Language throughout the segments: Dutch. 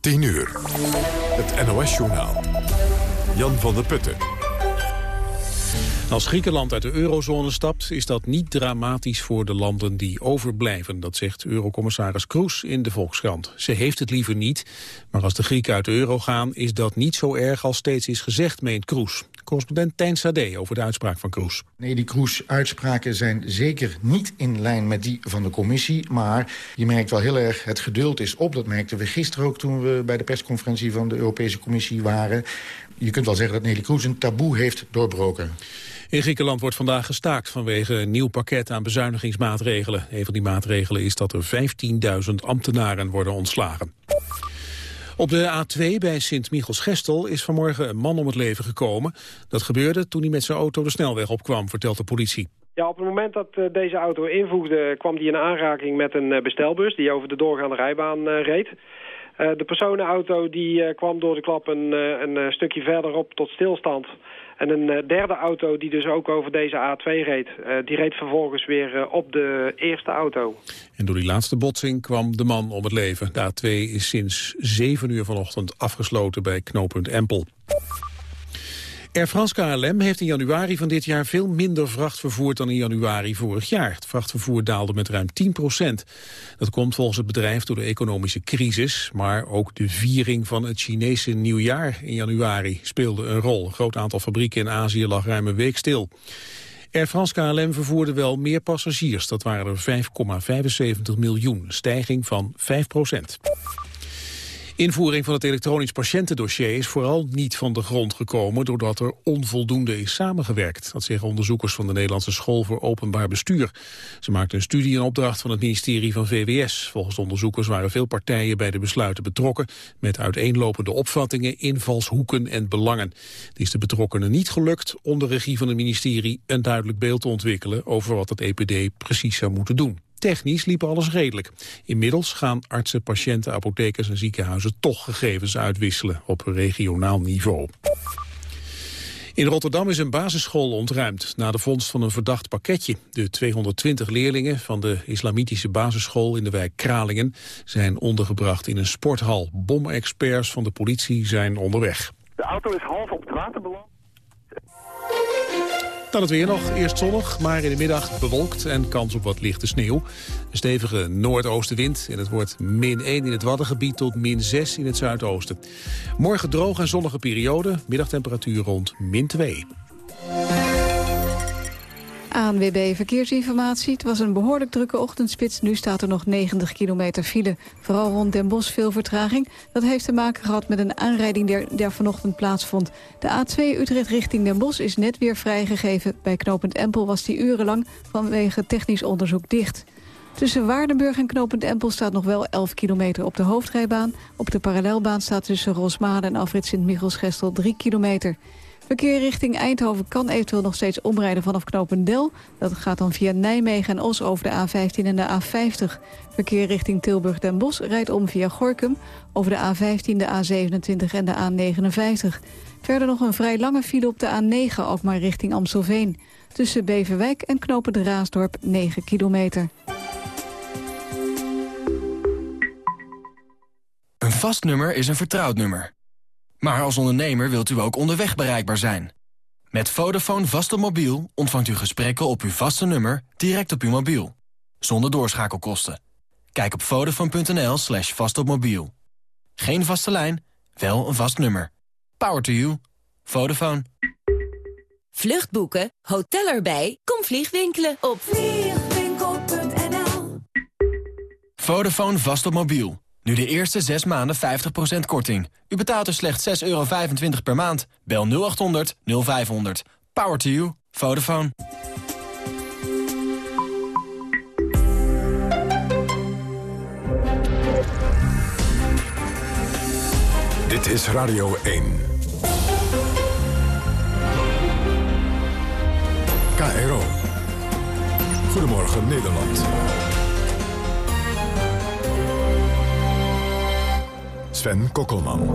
10 uur. Het NOS-journaal. Jan van der Putten. Als Griekenland uit de eurozone stapt, is dat niet dramatisch voor de landen die overblijven. Dat zegt eurocommissaris Kroes in de Volkskrant. Ze heeft het liever niet, maar als de Grieken uit de euro gaan, is dat niet zo erg als steeds is gezegd, meent Kroes. Correspondent Tijn Sade over de uitspraak van Kroes. Nee, die Kroes-uitspraken zijn zeker niet in lijn met die van de commissie. Maar je merkt wel heel erg, het geduld is op. Dat merkten we gisteren ook toen we bij de persconferentie van de Europese Commissie waren. Je kunt wel zeggen dat Nelly Kroes een taboe heeft doorbroken. In Griekenland wordt vandaag gestaakt vanwege een nieuw pakket aan bezuinigingsmaatregelen. Een van die maatregelen is dat er 15.000 ambtenaren worden ontslagen. Op de A2 bij Sint-Michels-Gestel is vanmorgen een man om het leven gekomen. Dat gebeurde toen hij met zijn auto de snelweg opkwam, vertelt de politie. Ja, op het moment dat uh, deze auto invoegde kwam hij in aanraking met een uh, bestelbus die over de doorgaande rijbaan uh, reed. de personenauto die kwam door de klap een, een stukje verderop tot stilstand. En een uh, derde auto die dus ook over deze A2 reed... Uh, die reed vervolgens weer uh, op de eerste auto. En door die laatste botsing kwam de man om het leven. De A2 is sinds 7 uur vanochtend afgesloten bij knooppunt Empel. Air France KLM heeft in januari van dit jaar veel minder vracht vervoerd dan in januari vorig jaar. Het vrachtvervoer daalde met ruim 10 procent. Dat komt volgens het bedrijf door de economische crisis, maar ook de viering van het Chinese nieuwjaar in januari speelde een rol. Een groot aantal fabrieken in Azië lag ruim een week stil. Air France KLM vervoerde wel meer passagiers. Dat waren er 5,75 miljoen, stijging van 5 procent. Invoering van het elektronisch patiëntendossier is vooral niet van de grond gekomen doordat er onvoldoende is samengewerkt. Dat zeggen onderzoekers van de Nederlandse School voor Openbaar Bestuur. Ze maakten een studie in opdracht van het ministerie van VWS. Volgens de onderzoekers waren veel partijen bij de besluiten betrokken met uiteenlopende opvattingen, invalshoeken en belangen. Het is de betrokkenen niet gelukt onder regie van het ministerie een duidelijk beeld te ontwikkelen over wat het EPD precies zou moeten doen. Technisch liep alles redelijk. Inmiddels gaan artsen, patiënten, apothekers en ziekenhuizen toch gegevens uitwisselen op regionaal niveau. In Rotterdam is een basisschool ontruimd na de vondst van een verdacht pakketje. De 220 leerlingen van de islamitische basisschool in de wijk Kralingen zijn ondergebracht in een sporthal. Bomexperts van de politie zijn onderweg. De auto is half op het water beland. Dan het weer nog. Eerst zonnig, maar in de middag bewolkt en kans op wat lichte sneeuw. Stevige noordoostenwind en het wordt min 1 in het Waddengebied tot min 6 in het zuidoosten. Morgen droog en zonnige periode, middagtemperatuur rond min 2. ANWB Verkeersinformatie. Het was een behoorlijk drukke ochtendspits. Nu staat er nog 90 kilometer file. Vooral rond Den Bosch veel vertraging. Dat heeft te maken gehad met een aanrijding die er vanochtend plaatsvond. De A2 Utrecht richting Den Bosch is net weer vrijgegeven. Bij knooppunt Empel was die urenlang vanwege technisch onderzoek dicht. Tussen Waardenburg en knooppunt Empel staat nog wel 11 kilometer op de hoofdrijbaan. Op de parallelbaan staat tussen Rosmade en Afrit Sint-Michels-Gestel 3 kilometer. Verkeer richting Eindhoven kan eventueel nog steeds omrijden vanaf Knopendel. Dat gaat dan via Nijmegen en Os over de A15 en de A50. Verkeer richting Tilburg-Den Bosch rijdt om via Gorkum... over de A15, de A27 en de A59. Verder nog een vrij lange file op de A9, ook maar richting Amstelveen. Tussen Beverwijk en Knopen Raasdorp 9 kilometer. Een vast nummer is een vertrouwd nummer. Maar als ondernemer wilt u ook onderweg bereikbaar zijn. Met Vodafone vast op mobiel ontvangt u gesprekken op uw vaste nummer direct op uw mobiel. Zonder doorschakelkosten. Kijk op vodafone.nl slash vastopmobiel. Geen vaste lijn, wel een vast nummer. Power to you. Vodafone. Vluchtboeken, hotel erbij, kom vliegwinkelen op vliegwinkel.nl Vodafone vast op mobiel. Nu de eerste 6 maanden 50% korting. U betaalt er slechts 6,25 euro per maand. Bel 0800 0500. Power to you. Vodafone. Dit is Radio 1. KRO. Goedemorgen Nederland. Sven Kokkelman.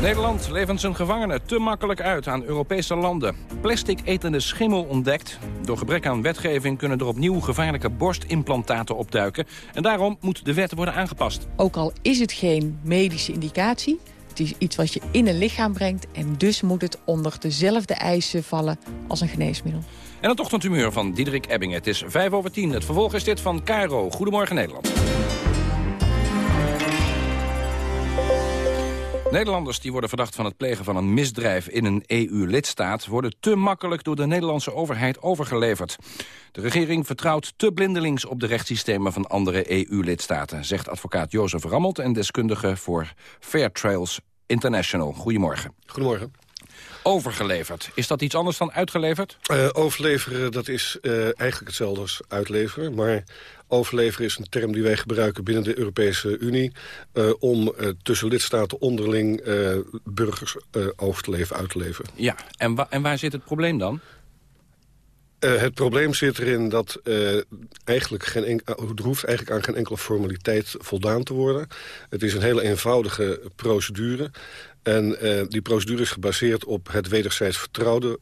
Nederland levert zijn gevangenen te makkelijk uit aan Europese landen. Plastic etende schimmel ontdekt. Door gebrek aan wetgeving kunnen er opnieuw gevaarlijke borstimplantaten opduiken. En daarom moet de wet worden aangepast. Ook al is het geen medische indicatie... het is iets wat je in een lichaam brengt... en dus moet het onder dezelfde eisen vallen als een geneesmiddel. En het ochtendhumeur van Diederik Ebbingen. Het is 5 over 10. Het vervolg is dit van Cairo. Goedemorgen Nederland. Nederlanders die worden verdacht van het plegen van een misdrijf in een EU-lidstaat... worden te makkelijk door de Nederlandse overheid overgeleverd. De regering vertrouwt te blindelings op de rechtssystemen van andere EU-lidstaten... zegt advocaat Jozef Rammelt en deskundige voor Fair Trails International. Goedemorgen. Goedemorgen. Overgeleverd. Is dat iets anders dan uitgeleverd? Uh, overleveren, dat is uh, eigenlijk hetzelfde als uitleveren. Maar overleveren is een term die wij gebruiken binnen de Europese Unie... Uh, om tussen lidstaten onderling burgers over te leven, uit te leveren. Ja, en, wa en waar zit het probleem dan? Uh, het probleem zit erin dat uh, eigenlijk geen er hoeft eigenlijk aan geen enkele formaliteit voldaan te worden. Het is een hele eenvoudige procedure. En uh, die procedure is gebaseerd op het wederzijds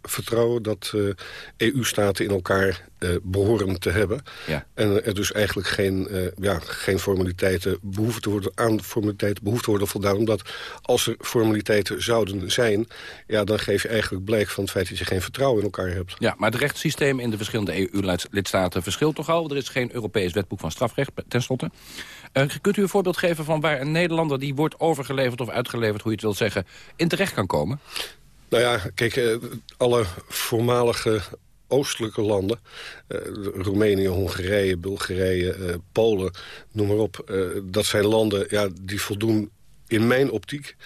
vertrouwen... dat uh, EU-staten in elkaar uh, behoren te hebben. Ja. En er dus eigenlijk geen, ja, geen formaliteiten behoeven te worden, aan formaliteiten behoefte te worden voldaan. Omdat als er formaliteiten zouden zijn... Ja, dan geef je eigenlijk blijk van het feit dat je geen vertrouwen in elkaar hebt. Ja, maar het rechtssysteem in de verschillende EU-lidstaten verschilt toch al? Er is geen Europees wetboek van strafrecht, tenslotte. Kunt u een voorbeeld geven van waar een Nederlander... die wordt overgeleverd of uitgeleverd, hoe je het wilt zeggen in terecht kan komen? Nou ja, kijk, eh, alle voormalige oostelijke landen... Uh, Roemenië, Hongarije, Bulgarije, Polen, noem maar op... Dat zijn landen ja, die voldoen in mijn optiek...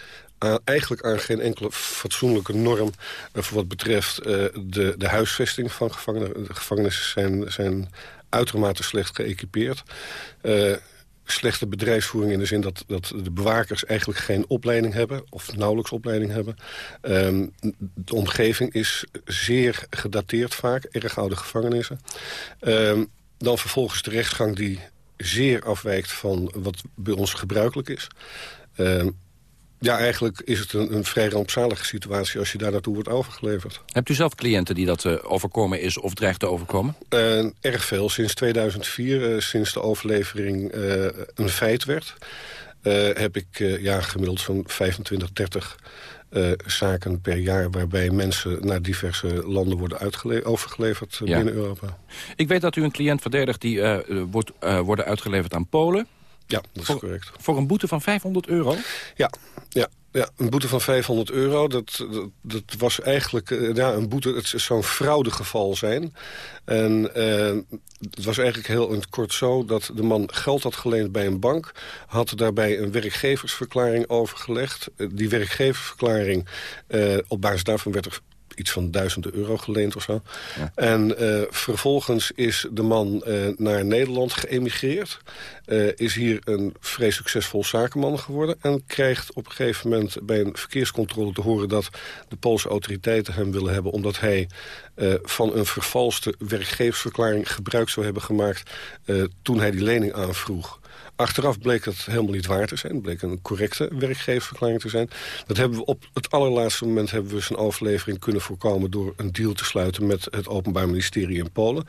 Eigenlijk aan geen enkele fatsoenlijke norm... voor wat betreft de, de huisvesting van gevangenen. De gevangenissen zijn, zijn uitermate slecht geëquipeerd slechte bedrijfsvoering in de zin dat, dat de bewakers eigenlijk geen opleiding hebben... of nauwelijks opleiding hebben. Um, de omgeving is zeer gedateerd vaak, erg oude gevangenissen. Um, dan vervolgens de rechtsgang die zeer afwijkt van wat bij ons gebruikelijk is. Um, ja, eigenlijk is het een, een, vrij rampzalige situatie als je daar naartoe wordt overgeleverd. Hebt u zelf cliënten die dat uh, overkomen is of dreigt te overkomen? Uh, erg veel. Sinds 2004, uh, eh, sinds de overlevering een feit werd... heb ik ja, gemiddeld zo'n 25, 30 zaken per jaar... waarbij mensen naar diverse landen worden overgeleverd ja. binnen Europa. Ik weet dat u een cliënt verdedigt die wordt worden uitgeleverd aan Polen... Ja, dat is voor, correct. Voor een boete van 500 euro? Ja, ja, ja, een boete van 500 euro, dat, dat, dat was eigenlijk uh, ja, een boete, het zou een fraudegeval zijn. En uh, het was eigenlijk heel in het kort zo dat de man geld had geleend bij een bank... had daarbij een werkgeversverklaring overgelegd. Uh, die werkgeversverklaring, op basis daarvan werd er iets van duizenden euro geleend of zo. Ja. En uh, vervolgens is de man uh, naar Nederland geëmigreerd. Uh, is hier een vrij succesvol zakenman geworden... en krijgt op een gegeven moment bij een verkeerscontrole te horen... dat de Poolse autoriteiten hem willen hebben... omdat hij van een vervalste werkgeversverklaring gebruik zou hebben gemaakt... toen hij die lening aanvroeg. Achteraf bleek het helemaal niet waar te zijn. Bleek een correcte werkgeversverklaring te zijn. Dat hebben we op het allerlaatste moment hebben we zijn overlevering kunnen voorkomen... door een deal te sluiten met het Openbaar Ministerie in Polen.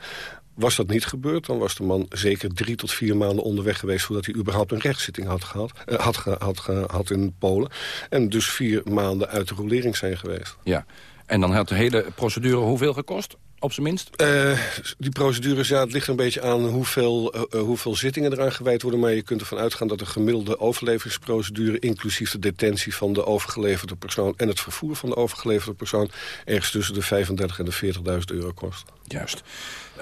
Was dat niet gebeurd, dan was de man zeker drie tot vier maanden onderweg geweest... voordat hij überhaupt een rechtszitting had gehad, uh, had, ge, had gehad in Polen. En dus vier maanden uit de rolering zijn geweest. Ja, en dan had de hele procedure hoeveel gekost? Op zijn minst? Uh, die procedures, ja, het ligt een beetje aan hoeveel, uh, hoeveel zittingen eraan gewijd worden. Maar je kunt ervan uitgaan dat de gemiddelde overlevingsprocedure... inclusief de detentie van de overgeleverde persoon... en het vervoer van de overgeleverde persoon... ergens tussen de 35 en de 40.000 euro kost. Juist.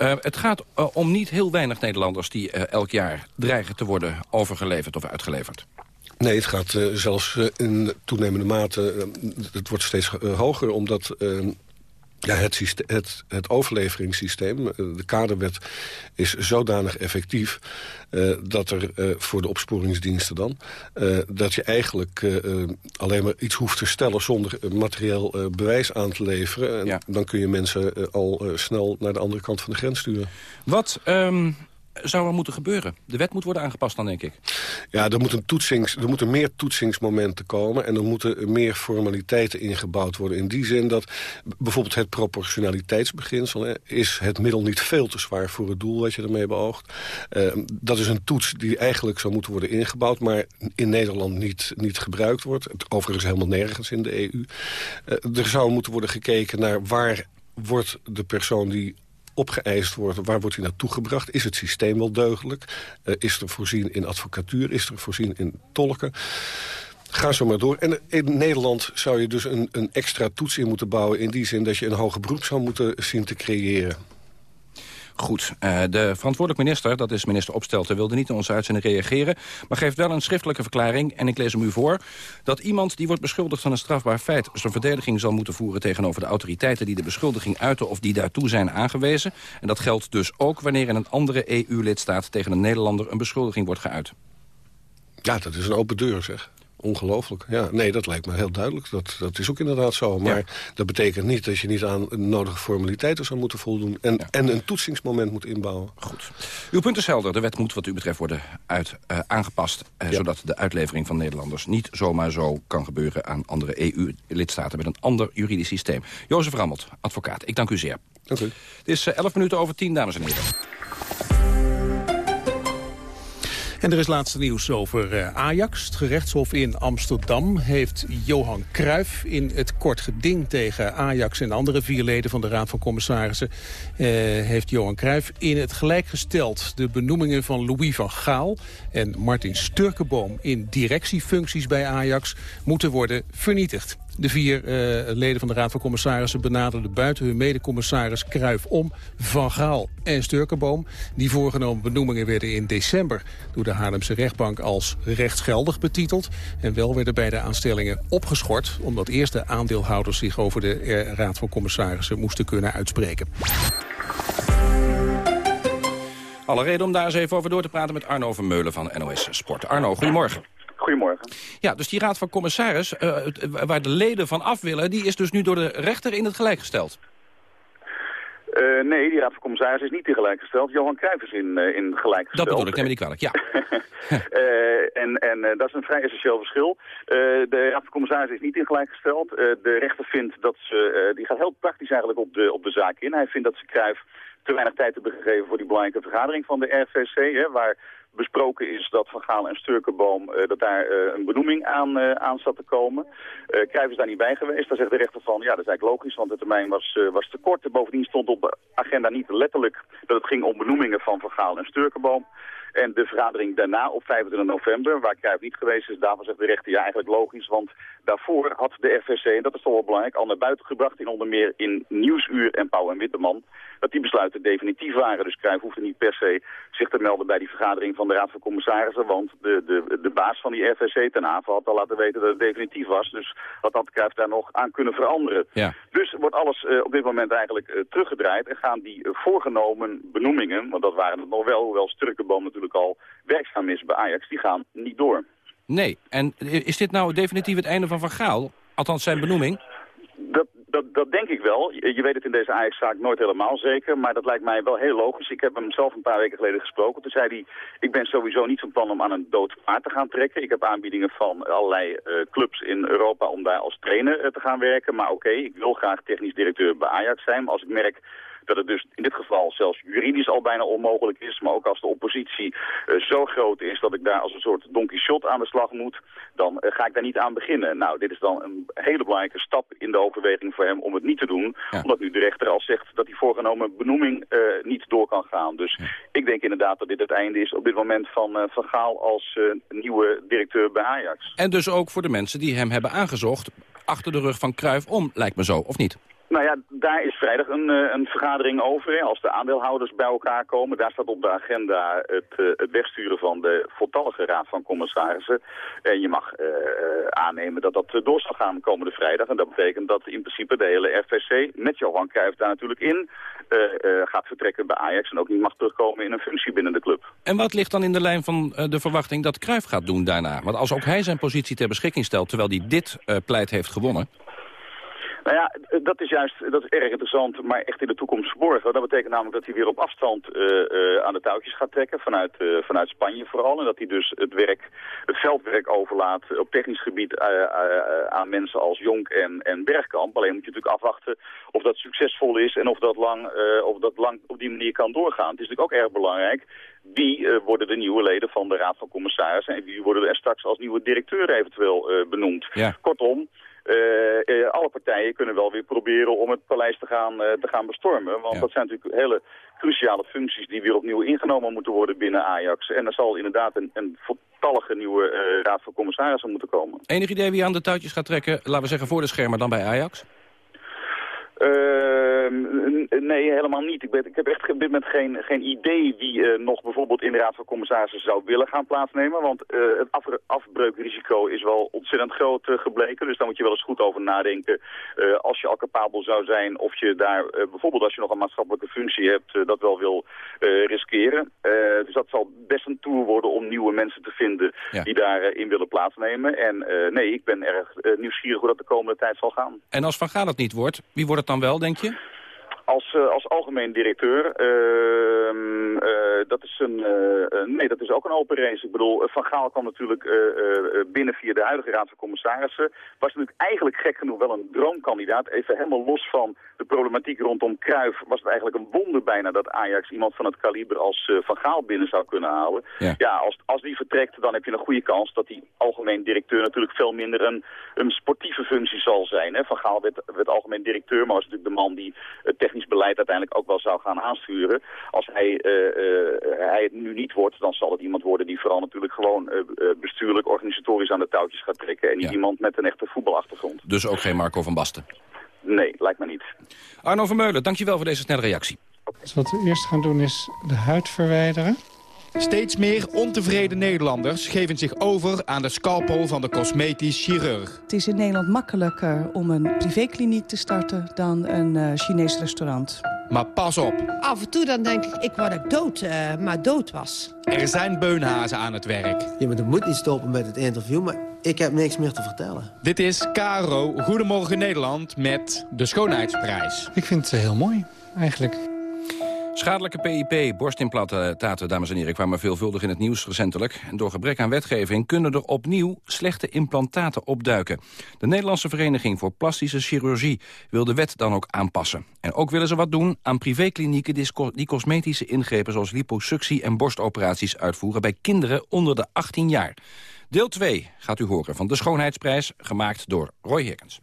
Uh, het gaat om niet heel weinig Nederlanders... die elk jaar dreigen te worden overgeleverd of uitgeleverd. Nee, het gaat zelfs in toenemende mate... het wordt steeds hoger, omdat ja, het, het, het overleveringssysteem, eh, de kaderwet, is zodanig effectief... Uh, dat er uh, voor de opsporingsdiensten dan... Uh, dat je eigenlijk alleen maar iets hoeft te stellen... zonder materieel bewijs aan te leveren. En ja. dan kun je mensen al snel naar de andere kant van de grens sturen. Wat... Um zou er moeten gebeuren? De wet moet worden aangepast dan, denk ik. Ja, er, moet een toetsings, er moeten meer toetsingsmomenten komen... en er moeten meer formaliteiten ingebouwd worden. In die zin dat bijvoorbeeld het proportionaliteitsbeginsel... Is het middel niet veel te zwaar voor het doel wat je ermee beoogt. Uh, dat is een toets die eigenlijk zou moeten worden ingebouwd... maar in Nederland niet, niet gebruikt wordt. Overigens helemaal nergens in de EU. Eh, er zou moeten worden gekeken naar waar wordt de persoon die opgeëist wordt, waar wordt hij naartoe gebracht? Is het systeem wel deugdelijk? Uh, is er voorzien in advocatuur? Is er voorzien in tolken? Ga zo maar door. En in Nederland zou je dus een, een extra toets in moeten bouwen... in die zin dat je een hoger beroep zou moeten zien te creëren. Goed, uh, de verantwoordelijk minister, dat is minister Opstelten... wilde niet in onze uitzending reageren, maar geeft wel een schriftelijke verklaring... en ik lees hem u voor, dat iemand die wordt beschuldigd van een strafbaar feit... zijn verdediging zal moeten voeren tegenover de autoriteiten... die de beschuldiging uiten of die daartoe zijn aangewezen. En dat geldt dus ook wanneer in een andere EU-lidstaat... tegen een Nederlander een beschuldiging wordt geuit. Ja, dat is een open deur, zeg. Ongelooflijk. Ja, nee, dat lijkt me heel duidelijk. Dat, dat is ook inderdaad zo. Maar dat betekent niet dat je niet aan nodige formaliteiten zou moeten voldoen... en, en een toetsingsmoment moet inbouwen. Goed. Uw punt is helder. De wet moet wat u betreft worden uit, uh, aangepast... Uh, zodat de uitlevering van Nederlanders niet zomaar zo kan gebeuren... aan andere EU-lidstaten met een ander juridisch systeem. Jozef Rammelt, advocaat. Ik dank u zeer. Dank u. Het is uh, 11 minuten over 10, dames en heren. En er is laatste nieuws over uh, Ajax. Het gerechtshof in Amsterdam heeft Johan Cruijff in het kort geding tegen Ajax en andere vier leden van de Raad van Commissarissen uh, heeft Johan Cruijff in het gelijk gesteld. De benoemingen van Louis van Gaal en Martin Sturkenboom in directiefuncties bij Ajax moeten worden vernietigd. De vier uh, leden van de Raad van Commissarissen benaderden buiten hun medecommissaris Kruif om Van Gaal en Sturkenboom. Die voorgenomen benoemingen werden in december door de Haarlemse rechtbank als rechtsgeldig betiteld. En wel werden beide aanstellingen opgeschort omdat eerst de aandeelhouders zich over de uh, Raad van Commissarissen moesten kunnen uitspreken. Alle reden om daar eens even over door te praten met Arno Vermeulen van NOS Sport. Arno, goedemorgen. Goedemorgen. Ja, dus die raad van commissaris, uh, waar de leden van af willen... die is dus nu door de rechter in het gelijk gesteld. Uh, nee, die raad van commissaris is niet in gelijk gesteld. Johan Cruijff is in, uh, in gelijk gesteld. Dat bedoel ik, neem me niet kwalijk, ja. uh, en en dat is een vrij essentieel verschil. de raad van commissaris is niet in gelijk gesteld. de rechter vindt dat ze, die gaat heel praktisch eigenlijk op de, op de zaak in. Hij vindt dat ze Cruijff te weinig tijd hebben gegeven voor die belangrijke vergadering van de RVC, hè, waar besproken is dat Van Gaal en Sturkenboom, uh, dat daar uh, een benoeming aan, uh, aan zat te komen. Uh, is daar niet bij geweest. Daar zegt de rechter van, ja, dat is eigenlijk logisch, want de termijn was, was te kort. Bovendien stond op de agenda niet letterlijk dat het ging om benoemingen van Van Gaal en Sturkenboom. En de vergadering daarna op 25 november, waar Cruijff niet geweest is, daarvan zegt de rechter ja eigenlijk logisch. Want daarvoor had de FVC, en dat is toch wel belangrijk, al naar buiten gebracht in onder meer in Nieuwsuur en Pauw en Witteman, dat die besluiten definitief waren. Dus Cruijff hoefde niet per se zich te melden bij die vergadering van de Raad van Commissarissen, want de, de, de baas van die FVC ten aanval had al laten weten dat het definitief was. Dus dat had Cruijff daar nog aan kunnen veranderen. Ja. Dus wordt alles uh, op dit moment eigenlijk uh, teruggedraaid en gaan die uh, voorgenomen benoemingen, want dat waren het nog wel, hoewel Sturkenboom natuurlijk al werkzaam is bij Ajax, die gaan niet door. Nee, en is dit nou definitief het einde van Van Gaal? Althans zijn benoeming? Dat, dat, dat denk ik wel. Je, weet het in deze Ajax-zaak nooit helemaal zeker, maar dat lijkt mij wel heel logisch. Ik heb hem zelf een paar weken geleden gesproken. Toen zei hij, ik ben sowieso niet van plan om aan een dood paard te gaan trekken. Ik heb aanbiedingen van allerlei uh, clubs in Europa om daar als trainer uh, te gaan werken. Maar oké, ik wil graag technisch directeur bij Ajax zijn. Maar als ik merk dat het dus in dit geval zelfs juridisch al bijna onmogelijk is. Maar ook als de oppositie uh, zo groot is dat ik daar als een soort Don Quixote aan de slag moet, dan uh, ga ik daar niet aan beginnen. Nou, dit is dan een hele belangrijke stap in de overweging voor hem om het niet te doen. Ja. Omdat nu de rechter al zegt dat die voorgenomen benoeming uh, niet door kan gaan. Dus ja. ik denk inderdaad dat dit het einde is op dit moment van Van Gaal als nieuwe directeur bij Ajax. En dus ook voor de mensen die hem hebben aangezocht achter de rug van Cruijff om, lijkt me zo, of niet? Nou ja, daar is vrijdag een, een vergadering over. Als de aandeelhouders bij elkaar komen. Daar staat op de agenda het, het wegsturen van de voltallige raad van commissarissen. En je mag uh, aannemen dat dat door zal gaan komende vrijdag. En dat betekent dat in principe de hele FVC met Johan Cruijff daar natuurlijk in gaat vertrekken bij Ajax. En ook niet mag terugkomen in een functie binnen de club. En wat ligt dan in de lijn van de verwachting dat Cruijff gaat doen daarna? Want als ook hij zijn positie ter beschikking stelt terwijl hij dit pleit heeft gewonnen... Nou ja, dat is juist dat is erg interessant, maar echt in de toekomst verborgen. Dat betekent namelijk dat hij weer op afstand uh, uh, aan de touwtjes gaat trekken, vanuit, uh, vanuit Spanje vooral. En dat hij dus het werk, het veldwerk overlaat op technisch gebied aan mensen als Jonk en, en Bergkamp. Alleen moet je natuurlijk afwachten of dat succesvol is en of dat lang, of dat lang op die manier kan doorgaan. Het is natuurlijk ook erg belangrijk wie worden de nieuwe leden van de Raad van Commissarissen en wie worden er straks als nieuwe directeur eventueel benoemd. Ja. Kortom, alle partijen kunnen wel weer proberen om het paleis te gaan, uh, te gaan bestormen. Want Ja. dat zijn natuurlijk hele cruciale functies die weer opnieuw ingenomen moeten worden binnen Ajax. En er zal inderdaad een, een voltallige nieuwe raad van commissarissen moeten komen. Enig idee wie aan de touwtjes gaat trekken, laten we zeggen voor de schermen dan bij Ajax? Ehm, nee, helemaal niet. Ik, ben, ik heb echt op dit moment geen, geen idee wie uh, nog bijvoorbeeld in de Raad van Commissarissen zou willen gaan plaatsnemen. Want uh, het af, afbreukrisico is wel ontzettend groot uh, gebleken. Dus daar moet je wel eens goed over nadenken. als je al capabel zou zijn of je daar bijvoorbeeld als je nog een maatschappelijke functie hebt dat wel wil riskeren. dus dat zal best een tour worden om nieuwe mensen te vinden Ja. die daarin in willen plaatsnemen. En nee, ik ben erg nieuwsgierig hoe dat de komende tijd zal gaan. En als Van Gaal het niet wordt, wie wordt het dan wel, denk je? Als, uh, als algemeen directeur, uh, uh, dat is een, nee, dat is ook een open race. Ik bedoel, Van Gaal kwam natuurlijk binnen via de huidige Raad van Commissarissen. Was natuurlijk eigenlijk gek genoeg wel een droomkandidaat. Even helemaal los van de problematiek rondom Cruijff was het eigenlijk een wonder bijna dat Ajax iemand van het kaliber als Van Gaal binnen zou kunnen halen. Ja. ja, als, als die vertrekt, dan heb je een goede kans dat die algemeen directeur natuurlijk veel minder een, een sportieve functie zal zijn. Hè. Van Gaal werd, werd algemeen directeur, maar was natuurlijk de man die het technisch beleid uiteindelijk ook wel zou gaan aansturen. Als hij, uh, uh, hij het nu niet wordt, dan zal het iemand worden die vooral natuurlijk gewoon uh, bestuurlijk, organisatorisch aan de touwtjes gaat trekken. En niet Ja. iemand met een echte voetbalachtergrond. Dus ook geen Marco van Basten. Nee, lijkt me niet. Arno Vermeulen, dankjewel voor deze snelle reactie. Dus wat we eerst gaan doen is de huid verwijderen. Steeds meer ontevreden Nederlanders geven zich over aan de scalpel van de cosmetisch chirurg. Het is in Nederland makkelijker om een privékliniek te starten dan een uh, Chinees restaurant. Maar pas op, Af en toe dan denk ik, ik word ook dood, uh, maar dood was. er zijn beunhazen aan het werk. Ja, maar dat moet niet stoppen met het interview, maar ik heb niks meer te vertellen. Dit is KRO Goedemorgen Nederland met de Schoonheidsprijs. Ik vind het heel mooi, eigenlijk. Schadelijke PIP, borstimplantaten, dames en heren, kwamen veelvuldig in het nieuws recentelijk. En door gebrek aan wetgeving kunnen er opnieuw slechte implantaten opduiken. De Nederlandse Vereniging voor Plastische Chirurgie wil de wet dan ook aanpassen. En ook willen ze wat doen aan privéklinieken die, die cosmetische ingrepen zoals liposuctie en borstoperaties uitvoeren bij kinderen onder de 18 jaar. Deel 2 gaat u horen van de Schoonheidsprijs, gemaakt door Roy Herkens.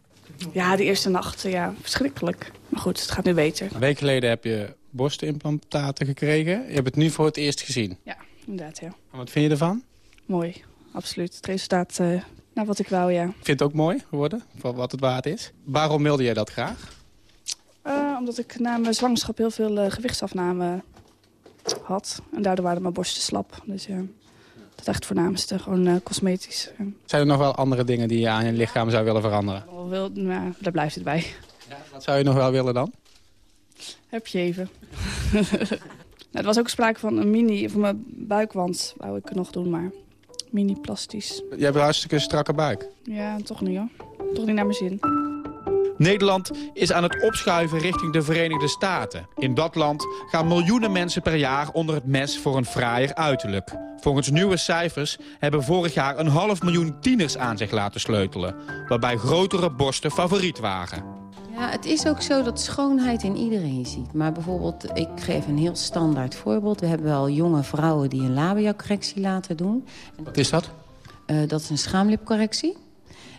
Ja, de eerste nacht, ja, verschrikkelijk. Maar goed, het gaat nu beter. Een week geleden heb je borstimplantaten gekregen. Je hebt het nu voor het eerst gezien. Ja, inderdaad, ja. En wat vind je ervan? Mooi, absoluut. Het resultaat uh, naar wat ik wou, ja. Vind je het ook mooi geworden, voor wat het waard is? Waarom wilde jij dat graag? Uh, omdat ik na mijn zwangerschap heel veel uh, gewichtsafname had. En daardoor waren mijn borsten slap. Dus ja, dat is echt het voornaamste, gewoon cosmetisch. Zijn er nog wel andere dingen die je aan je lichaam zou willen veranderen? Wil, nou, daar blijft het bij. Ja, wat zou je nog wel willen dan? Heb je even. nou, er was ook sprake van een mini, van mijn buikwand wou ik nog doen, maar mini plastisch. Je hebt een hartstikke strakke buik. Ja, toch niet hoor. Toch niet naar mijn zin. Nederland is aan het opschuiven richting de Verenigde Staten. In dat land gaan miljoenen mensen per jaar onder het mes voor een fraaier uiterlijk. Volgens nieuwe cijfers hebben vorig jaar een half miljoen tieners aan zich laten sleutelen. Waarbij grotere borsten favoriet waren. Ja, het is ook zo dat schoonheid in iedereen ziet. Maar bijvoorbeeld, ik geef een heel standaard voorbeeld. We hebben wel jonge vrouwen die een labia-correctie laten doen. Wat is dat? Uh, dat is een schaamlipcorrectie.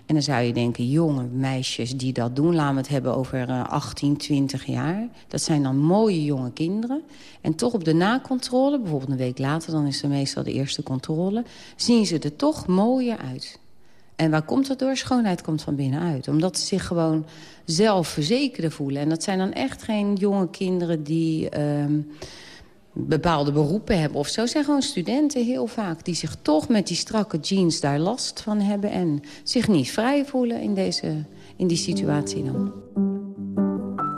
En dan zou je denken, jonge meisjes die dat doen... laten we het hebben over uh, 18, 20 jaar. Dat zijn dan mooie jonge kinderen. En toch op de nakontrole, bijvoorbeeld een week later... dan is er meestal de eerste controle... zien ze er toch mooier uit. En waar komt dat door? Schoonheid komt van binnenuit. Omdat ze zich gewoon zelfverzekerder voelen. En dat zijn dan echt geen jonge kinderen die... Uh, bepaalde beroepen hebben of zo. zijn gewoon studenten heel vaak die zich toch met die strakke jeans daar last van hebben... en zich niet vrij voelen in, deze, in die situatie dan.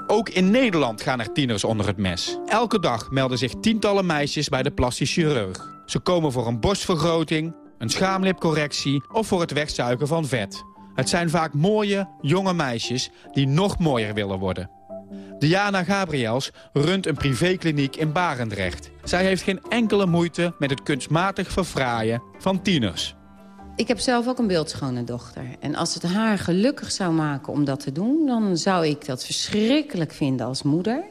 Ook in Nederland gaan er tieners onder het mes. Elke dag melden zich tientallen meisjes bij de plastisch chirurg. Ze komen voor een borstvergroting, een schaamlipcorrectie of voor het wegzuigen van vet. Het zijn vaak mooie, jonge meisjes die nog mooier willen worden. Diana Gabriels runt een privékliniek in Barendrecht. Zij heeft geen enkele moeite met het kunstmatig verfraaien van tieners. Ik heb zelf ook een beeldschone dochter. En als het haar gelukkig zou maken om dat te doen... dan zou ik dat verschrikkelijk vinden als moeder.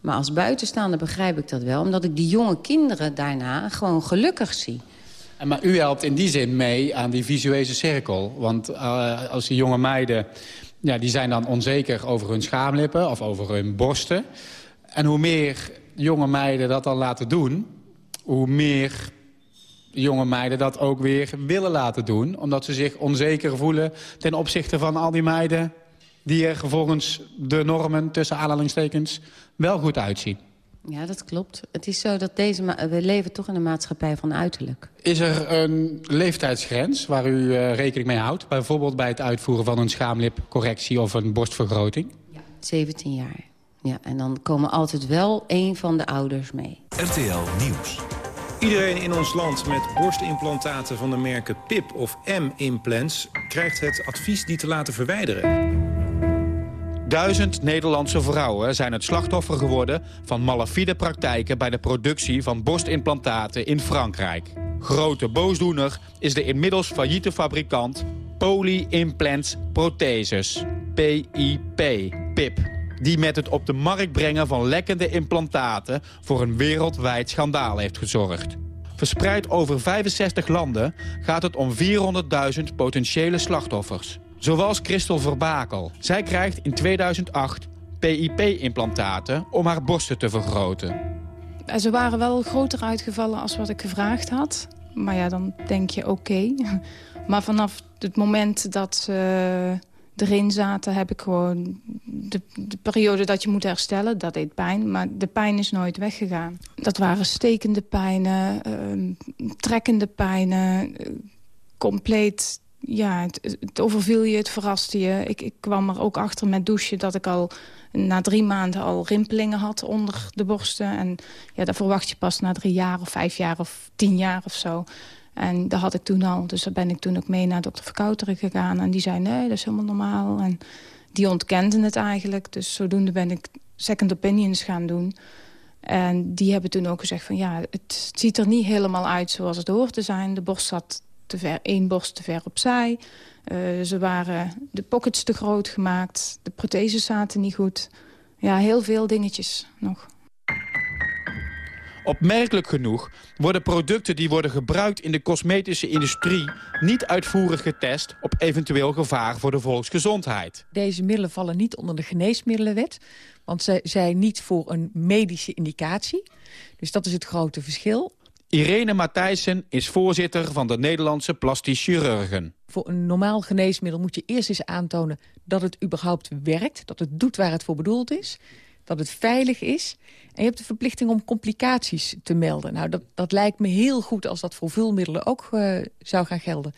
Maar als buitenstaander begrijp ik dat wel. Omdat ik die jonge kinderen daarna gewoon gelukkig zie. Maar u helpt in die zin mee aan die visuele cirkel. Want uh, als die jonge meiden... Ja, die zijn dan onzeker over hun schaamlippen of over hun borsten. En hoe meer jonge meiden dat dan laten doen... hoe meer jonge meiden dat ook weer willen laten doen. Omdat ze zich onzeker voelen ten opzichte van al die meiden... die er volgens de normen tussen aanhalingstekens wel goed uitzien. Ja, dat klopt. Het is zo dat deze we leven toch in een maatschappij van uiterlijk. Is er een leeftijdsgrens waar u uh, rekening mee houdt? Bijvoorbeeld bij het uitvoeren van een schaamlipcorrectie of een borstvergroting? Ja, 17 jaar. Ja, en dan komen altijd wel een van de ouders mee. RTL Nieuws. Iedereen in ons land met borstimplantaten van de merken PIP of M-implants... krijgt het advies die te laten verwijderen. Duizend Nederlandse vrouwen zijn het slachtoffer geworden... van malafide praktijken bij de productie van borstimplantaten in Frankrijk. Grote boosdoener is de inmiddels failliete fabrikant Poly Implants Protheses, PIP, PIP die met het op de markt brengen van lekkende implantaten... voor een wereldwijd schandaal heeft gezorgd. Verspreid over 65 landen gaat het om 400.000 potentiële slachtoffers. Zoals Christel Verbakel. Zij krijgt in 2008 PIP-implantaten om haar borsten te vergroten. Ze waren wel groter uitgevallen als wat ik gevraagd had. Maar ja, dan denk je oké. Maar vanaf het moment dat ze erin zaten... heb ik gewoon de, de, periode dat je moet herstellen, dat deed pijn. Maar de pijn is nooit weggegaan. Dat waren stekende pijnen, uh, trekkende pijnen... Uh, compleet ja, het, overviel je, het verraste je. Ik, ik, kwam er ook achter met douchen dat ik al na drie maanden al rimpelingen had onder de borsten. En ja, dat verwacht je pas na drie jaar of vijf jaar of tien jaar of zo. En dat had ik toen al. Dus daar ben ik toen ook mee naar dokter Verkouteren gegaan. En die zei, nee, dat is helemaal normaal. En die ontkenden het eigenlijk. Dus zodoende ben ik second opinions gaan doen. En die hebben toen ook gezegd van ja, het ziet er niet helemaal uit zoals het hoort te zijn. De borst zat te ver, één borst te ver opzij. Uh, ze waren de pockets te groot gemaakt. De protheses zaten niet goed. Ja, heel veel dingetjes nog. Opmerkelijk genoeg worden producten die worden gebruikt in de cosmetische industrie... niet uitvoerig getest op eventueel gevaar voor de volksgezondheid. Deze middelen vallen niet onder de geneesmiddelenwet... want zij zijn niet voor een medische indicatie. Dus dat is het grote verschil. Irene Matthijssen is voorzitter van de Nederlandse plastisch chirurgen. Voor een normaal geneesmiddel moet je eerst eens aantonen dat het überhaupt werkt. Dat het doet waar het voor bedoeld is. Dat het veilig is. En je hebt de verplichting om complicaties te melden. Nou, dat, dat lijkt me heel goed als dat voor vulmiddelen ook uh, zou gaan gelden.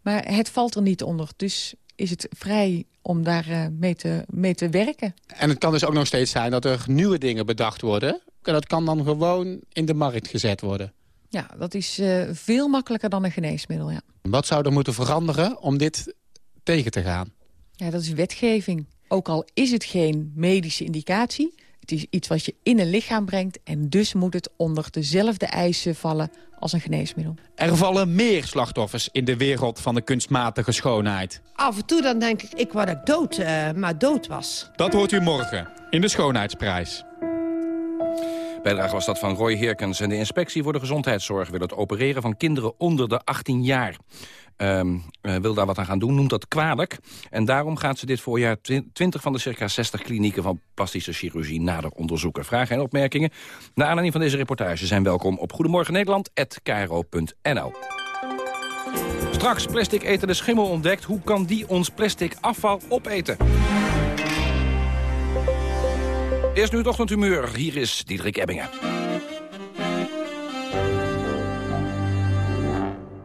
Maar het valt er niet onder. Dus is het vrij om daar uh, mee, te, mee te werken. En het kan dus ook nog steeds zijn dat er nieuwe dingen bedacht worden. En dat kan dan gewoon in de markt gezet worden. Ja, dat is uh, veel makkelijker dan een geneesmiddel, ja. Wat zou er moeten veranderen om dit tegen te gaan? Ja, dat is wetgeving. Ook al is het geen medische indicatie... het is iets wat je in een lichaam brengt... en dus moet het onder dezelfde eisen vallen als een geneesmiddel. Er vallen meer slachtoffers in de wereld van de kunstmatige schoonheid. Af en toe dan denk ik, ik word ik dood, uh, maar dood was. Dat hoort u morgen in de Schoonheidsprijs. Bijdrage was dat van Roy Heerkens. En de inspectie voor de gezondheidszorg wil het opereren van kinderen onder de 18 jaar. Um, uh, wil daar wat aan gaan doen, noemt dat kwalijk. En daarom gaat ze dit voorjaar 20 van de circa 60 klinieken van plastische chirurgie nader onderzoeken. Vragen en opmerkingen naar aanleiding van deze reportage zijn welkom op Goedemorgen Nederland@kro.nl. Straks plastic eten de schimmel ontdekt. Hoe kan die ons plastic afval opeten? Eerst nu het ochtendhumeur. Hier is Diederik Ebbingen.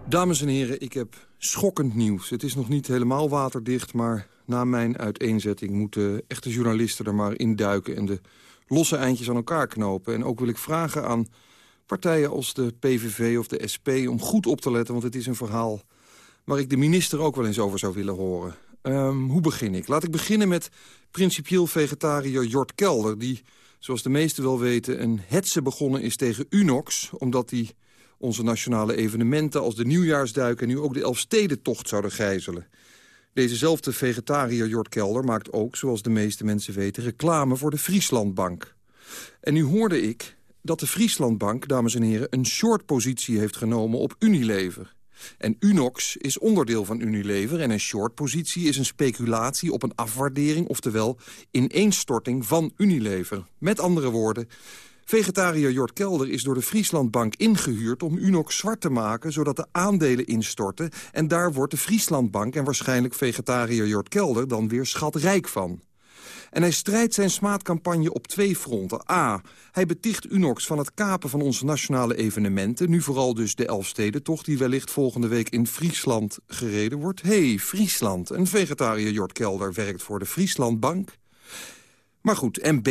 Dames en heren, ik heb schokkend nieuws. Het is nog niet helemaal waterdicht, maar na mijn uiteenzetting... moeten echte journalisten er maar induiken en de losse eindjes aan elkaar knopen. En ook wil ik vragen aan partijen als de PVV of de SP om goed op te letten... want het is een verhaal waar ik de minister ook wel eens over zou willen horen. Um, hoe begin ik? Laat ik beginnen met principieel vegetariër Jort Kelder... die, zoals de meesten wel weten, een hetze begonnen is tegen Unox... omdat hij onze nationale evenementen als de Nieuwjaarsduik... en nu ook de Elfstedentocht zouden gijzelen. Dezezelfde vegetariër Jort Kelder maakt ook, zoals de meeste mensen weten... reclame voor de Frieslandbank. En nu hoorde ik dat de Frieslandbank, dames en heren... een shortpositie heeft genomen op Unilever. En Unox is onderdeel van Unilever en een shortpositie is een speculatie op een afwaardering, oftewel ineenstorting van Unilever. Met andere woorden, vegetariër Jort Kelder is door de Frieslandbank ingehuurd om Unox zwart te maken, zodat de aandelen instorten. En daar wordt de Frieslandbank en waarschijnlijk vegetariër Jort Kelder dan weer schatrijk van. En hij strijdt zijn smaadcampagne op twee fronten. A. Hij beticht Unox van het kapen van onze nationale evenementen. Nu vooral dus de Elfstedentocht die wellicht volgende week in Friesland gereden wordt. Hé, hey, Friesland. Een vegetariër Jort Kelder werkt voor de Frieslandbank. Maar goed, en B.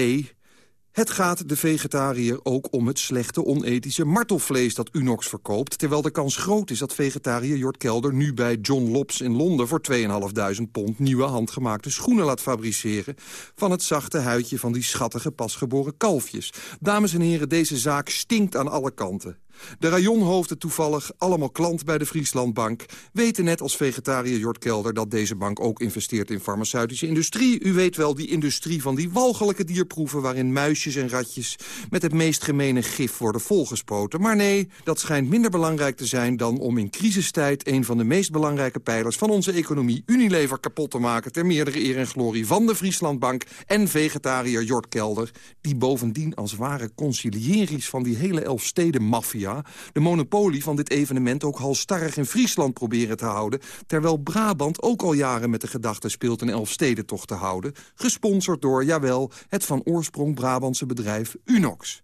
Het gaat de vegetariër ook om het slechte, onethische martelvlees dat Unox verkoopt... terwijl de kans groot is dat vegetariër Jort Kelder nu bij John Lops in Londen... voor 2.500 pond nieuwe handgemaakte schoenen laat fabriceren... van het zachte huidje van die schattige pasgeboren kalfjes. Dames en heren, deze zaak stinkt aan alle kanten. De rajonhoofden toevallig, allemaal klant bij de Frieslandbank... weten net als vegetariër Jort Kelder dat deze bank ook investeert in farmaceutische industrie. U weet wel, die industrie van die walgelijke dierproeven... waarin muisjes en ratjes met het meest gemene gif worden volgespoten. Maar nee, dat schijnt minder belangrijk te zijn dan om in crisistijd... een van de meest belangrijke pijlers van onze economie Unilever kapot te maken... ter meerdere eer en glorie van de Frieslandbank en vegetariër Jort Kelder... die bovendien als ware concilieris van die hele Elfsteden-maffia de monopolie van dit evenement ook halstarrig in Friesland proberen te houden... terwijl Brabant ook al jaren met de gedachte speelt een Elfstedentocht te houden... gesponsord door, jawel, het van oorsprong Brabantse bedrijf Unox.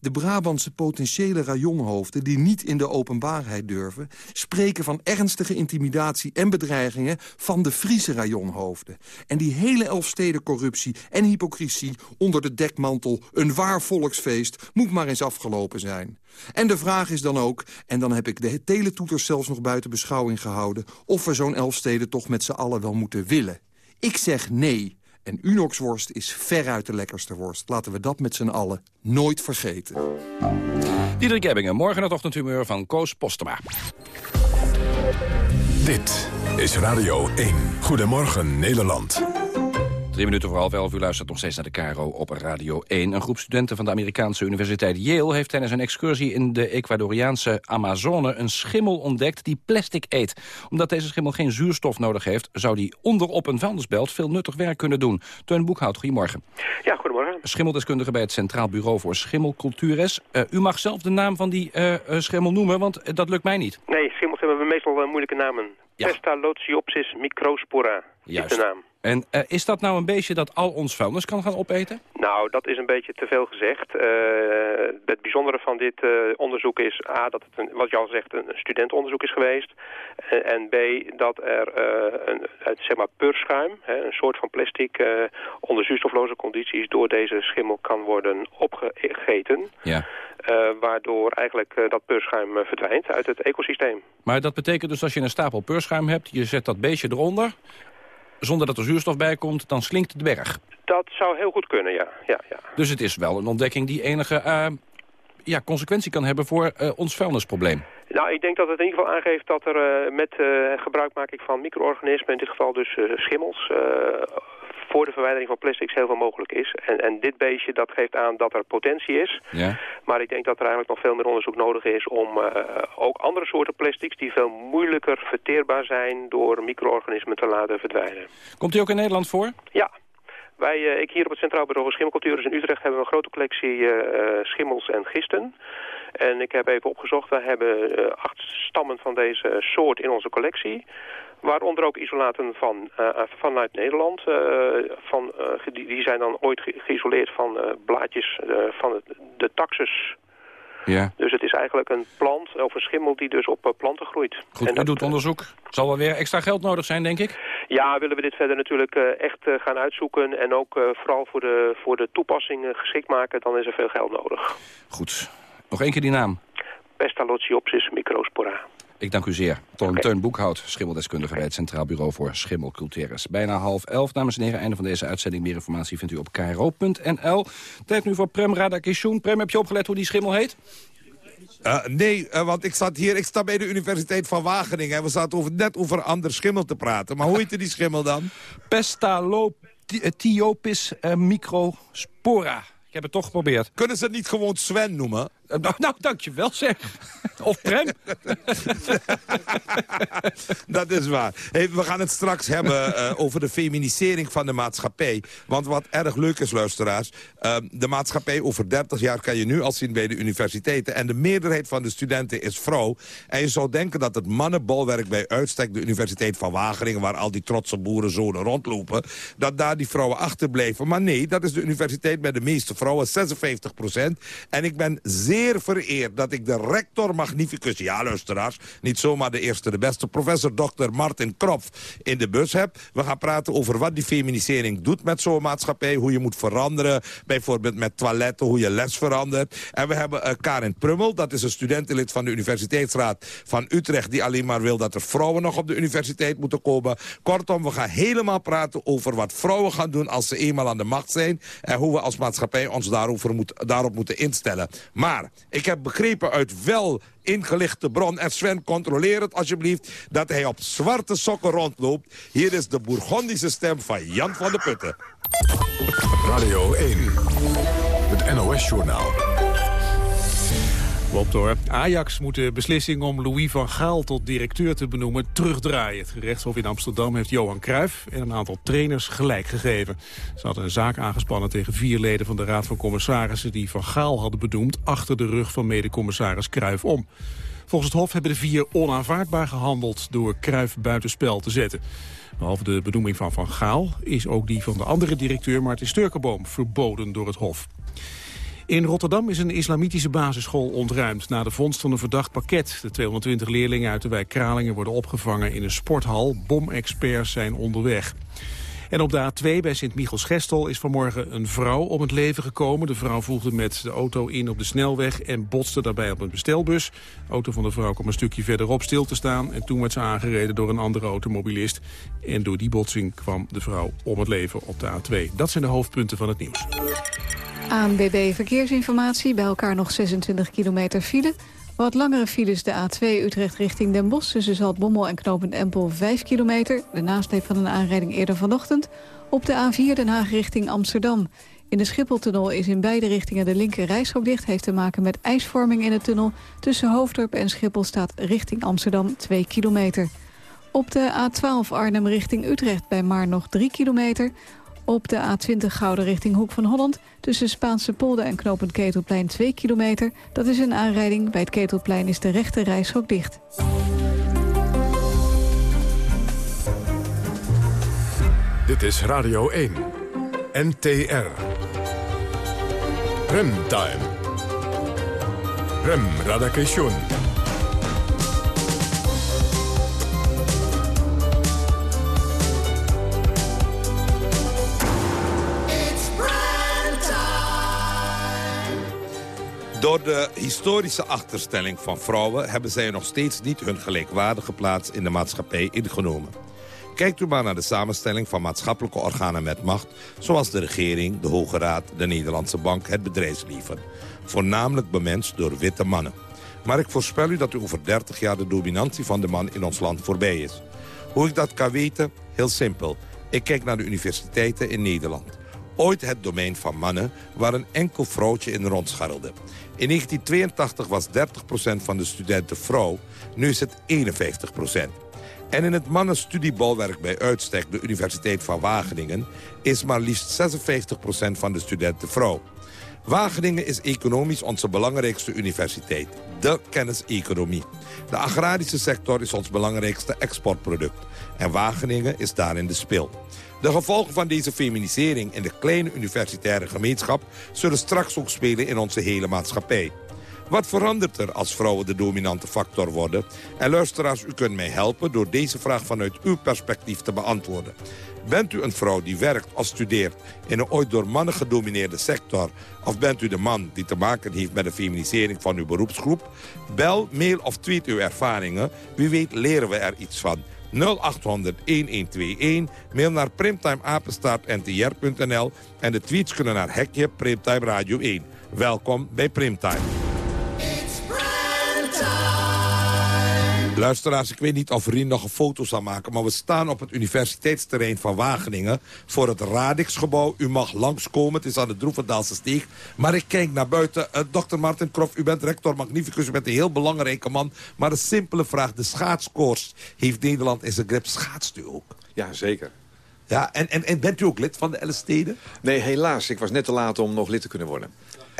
De Brabantse potentiële rajonhoofden die niet in de openbaarheid durven... spreken van ernstige intimidatie en bedreigingen van de Friese rajonhoofden. En die hele Elfsteden corruptie en hypocrisie onder de dekmantel... een waar volksfeest moet maar eens afgelopen zijn. En de vraag is dan ook, en dan heb ik de teletoeters zelfs nog buiten beschouwing gehouden... of we zo'n Elfsteden toch met z'n allen wel moeten willen. Ik zeg nee. En Unox-worst is veruit de lekkerste worst. Laten we dat met z'n allen nooit vergeten. Diederik Ebbingen, morgen het ochtendhumeur van Koos Postema. Dit is Radio 1. Goedemorgen Nederland. Drie minuten voor half elf, u luistert nog steeds naar de Caro op Radio 1. Een groep studenten van de Amerikaanse universiteit Yale... heeft tijdens een excursie in de Ecuadoriaanse Amazone... een schimmel ontdekt die plastic eet. Omdat deze schimmel geen zuurstof nodig heeft... zou die onderop een vuilnisbelt veel nuttig werk kunnen doen. Teun Boekhout, goedemorgen. Ja, goedemorgen. Schimmeldeskundige bij het Centraal Bureau voor Schimmelcultures. Uh, u mag zelf de naam van die uh, schimmel noemen, want dat lukt mij niet. Nee, schimmels hebben meestal moeilijke namen. Ja. Pestalozziopsis microspora Juist. is de naam. En uh, is dat nou een beestje dat al ons vuilnis kan gaan opeten? Nou, dat is een beetje te veel gezegd. Uh, het bijzondere van dit uh, onderzoek is A, dat het, een, wat je al zegt, een studentonderzoek is geweest. en B, dat er een, het, zeg maar purschuim, hè, een soort van plastic, onder zuurstofloze condities door deze schimmel kan worden opgegeten. Ja. waardoor eigenlijk dat purschuim verdwijnt uit het ecosysteem. Maar dat betekent dus als je een stapel purschuim hebt, je zet dat beestje eronder zonder dat er zuurstof bij komt, dan slinkt de berg. Dat zou heel goed kunnen, ja. ja, ja. Dus het is wel een ontdekking die enige uh, ja, consequentie kan hebben voor uh, ons vuilnisprobleem. Nou, ik denk dat het in ieder geval aangeeft dat er uh, met gebruikmaking van micro-organismen, in dit geval dus schimmels, voor de verwijdering van plastics heel veel mogelijk is. En, en dit beestje dat geeft aan dat er potentie is. Ja. Maar ik denk dat er eigenlijk nog veel meer onderzoek nodig is om uh, ook andere soorten plastics die veel moeilijker verteerbaar zijn door micro-organismen te laten verdwijnen. Komt die ook in Nederland voor? Ja. Wij, uh, ik hier op het Centraal Bureau voor Schimmelcultuur in Utrecht hebben we een grote collectie uh, schimmels en gisten. En ik heb even opgezocht, we hebben acht stammen van deze soort in onze collectie. Waaronder ook isolaten van, uh, vanuit Nederland. Uh, van, uh, die, die, zijn dan ooit ge geïsoleerd van blaadjes van het, de taxus. Ja. Dus het is eigenlijk een plant of een schimmel die dus op planten groeit. Goed, en u dat, doet onderzoek. Zal wel weer extra geld nodig zijn, denk ik? Ja, willen we dit verder natuurlijk echt gaan uitzoeken... en ook vooral voor de, voor de toepassing geschikt maken... dan is er veel geld nodig. Goed. Nog één keer die naam. Pestalozziopsis microspora. Ik dank u zeer. Ton Teun Boekhout, schimmeldeskundige bij het Centraal Bureau voor Schimmelcultures. Bijna half elf, dames en heren. Einde van deze uitzending. Meer informatie vindt u op kro.nl. Tijd nu voor Prem Radakishun. Prem, heb je opgelet hoe die schimmel heet? Uh, nee, uh, want ik zat hier, ik sta bij de Universiteit van Wageningen... en we zaten over, net over ander schimmel te praten. Maar hoe heette die schimmel dan? Pestalotiopis uh, microspora. Ik heb het toch geprobeerd. Kunnen ze het niet gewoon Sven noemen? Uh, nou, nou, dankjewel zeg. Of Prem. dat is waar. We gaan het straks hebben uh, over de feminisering van de maatschappij. Want wat erg leuk is, luisteraars... Uh, de maatschappij over 30 jaar kan je nu al zien bij de universiteiten. En de meerderheid van de studenten is vrouw. En je zou denken dat het mannenbolwerk bij uitstek... de Universiteit van Wageningen, waar al die trotse boerenzonen rondlopen... dat daar die vrouwen achterblijven. Maar nee, dat is de universiteit met de meeste vrouwen, 56 procent. En ik ben zeer vereerd dat ik de rector magnificus... ja, luisteraars, niet zomaar de eerste, de beste... professor Dr. Martin Kropf in de bus heb. We gaan praten over wat die feminisering doet met zo'n maatschappij... hoe je moet veranderen, bijvoorbeeld met toiletten, hoe je les verandert. En we hebben uh, Karin Prummel, dat is een studentenlid van de Universiteitsraad van Utrecht... die alleen maar wil dat er vrouwen nog op de universiteit moeten komen. Kortom, we gaan helemaal praten over wat vrouwen gaan doen... als ze eenmaal aan de macht zijn... en hoe we als maatschappij ons daarover daarop moeten instellen. Maar ik heb begrepen uit wel ingelichte bron. En Sven, controleer het alsjeblieft dat hij op zwarte sokken rondloopt. Hier is de Bourgondische stem van Jan van der Putten. Radio 1, het NOS-journaal. Klopt hoor. Ajax moet de beslissing om Louis van Gaal tot directeur te benoemen terugdraaien. Het gerechtshof in Amsterdam heeft Johan Cruijff en een aantal trainers gelijk gegeven. Ze hadden een zaak aangespannen tegen vier leden van de Raad van Commissarissen... die van Gaal hadden benoemd achter de rug van mede-commissaris Cruijff om. Volgens het Hof hebben de vier onaanvaardbaar gehandeld door Cruijff buitenspel te zetten. Behalve de benoeming van Van Gaal is ook die van de andere directeur Martin Sturkenboom verboden door het Hof. In Rotterdam is een islamitische basisschool ontruimd... na de vondst van een verdacht pakket. De 220 leerlingen uit de wijk Kralingen worden opgevangen in een sporthal. Bomexperts zijn onderweg. En op de A2 bij Sint-Michels-Gestel is vanmorgen een vrouw om het leven gekomen. De vrouw voegde met de auto in op de snelweg en botste daarbij op een bestelbus. De auto van de vrouw kwam een stukje verderop stil te staan... en toen werd ze aangereden door een andere automobilist. En door die botsing kwam de vrouw om het leven op de A2. Dat zijn de hoofdpunten van het nieuws. ANBB Verkeersinformatie, bij elkaar nog 26 kilometer file. Wat langere files de A2 Utrecht richting Den Bosch... tussen Zaltbommel en Knopend Empel 5 kilometer. De nasleep van een aanrijding eerder vanochtend. Op de A4 Den Haag richting Amsterdam. In de Schipholtunnel is in beide richtingen de linker rijstrook dicht. Heeft te maken met ijsvorming in de tunnel. Tussen Hoofddorp en Schiphol staat richting Amsterdam 2 kilometer. Op de A12 Arnhem richting Utrecht bij maar nog 3 kilometer... Op de A20 Gouden richting Hoek van Holland... tussen Spaanse polder en knopend Ketelplein 2 kilometer. Dat is een aanrijding. Bij het Ketelplein is de rechte reishok dicht. Dit is Radio 1. NTR. Remtime. Rem Radakation. Door de historische achterstelling van vrouwen... hebben zij nog steeds niet hun gelijkwaardige plaats in de maatschappij ingenomen. Kijkt u maar naar de samenstelling van maatschappelijke organen met macht... zoals de regering, de Hoge Raad, de Nederlandse Bank, het bedrijfsleven. Voornamelijk bemenst door witte mannen. Maar ik voorspel u dat u over 30 jaar de dominantie van de man in ons land voorbij is. Hoe ik dat kan weten? Heel simpel. Ik kijk naar de universiteiten in Nederland ooit het domein van mannen... waar een enkel vrouwtje in rondscharrelde. In 1982 was 30% van de studenten vrouw, nu is het 51%. En in het mannenstudiebalwerk bij uitstek, de Universiteit van Wageningen... is maar liefst 56% van de studenten vrouw. Wageningen is economisch onze belangrijkste universiteit. De kenniseconomie. De agrarische sector is ons belangrijkste exportproduct. En Wageningen is daarin de spil. De gevolgen van deze feminisering in de kleine universitaire gemeenschap... zullen straks ook spelen in onze hele maatschappij. Wat verandert er als vrouwen de dominante factor worden? En luisteraars, u kunt mij helpen door deze vraag vanuit uw perspectief te beantwoorden. Bent u een vrouw die werkt of studeert in een ooit door mannen gedomineerde sector? Of bent u de man die te maken heeft met de feminisering van uw beroepsgroep? Bel, mail of tweet uw ervaringen. Wie weet leren we er iets van. 0800 1121. Mail naar primtimeapenstaartntr.nl en de tweets kunnen naar hekje Primtime Radio 1. Welkom bij Primtime. Luisteraars, ik weet niet of Rien nog een foto zal maken... maar we staan op het universiteitsterrein van Wageningen... voor het Radixgebouw. U mag langskomen, het is aan de Droevendaalse steeg. Maar ik kijk naar buiten. Uh, Dr. Martin Krof, u bent rector magnificus, u bent een heel belangrijke man. Maar een simpele vraag, de schaatskoers heeft Nederland in zijn grip. Schaatst u ook? Ja, zeker. Ja, en, en, en bent u ook lid van de LST'den? Nee, helaas. Ik was net te laat om nog lid te kunnen worden.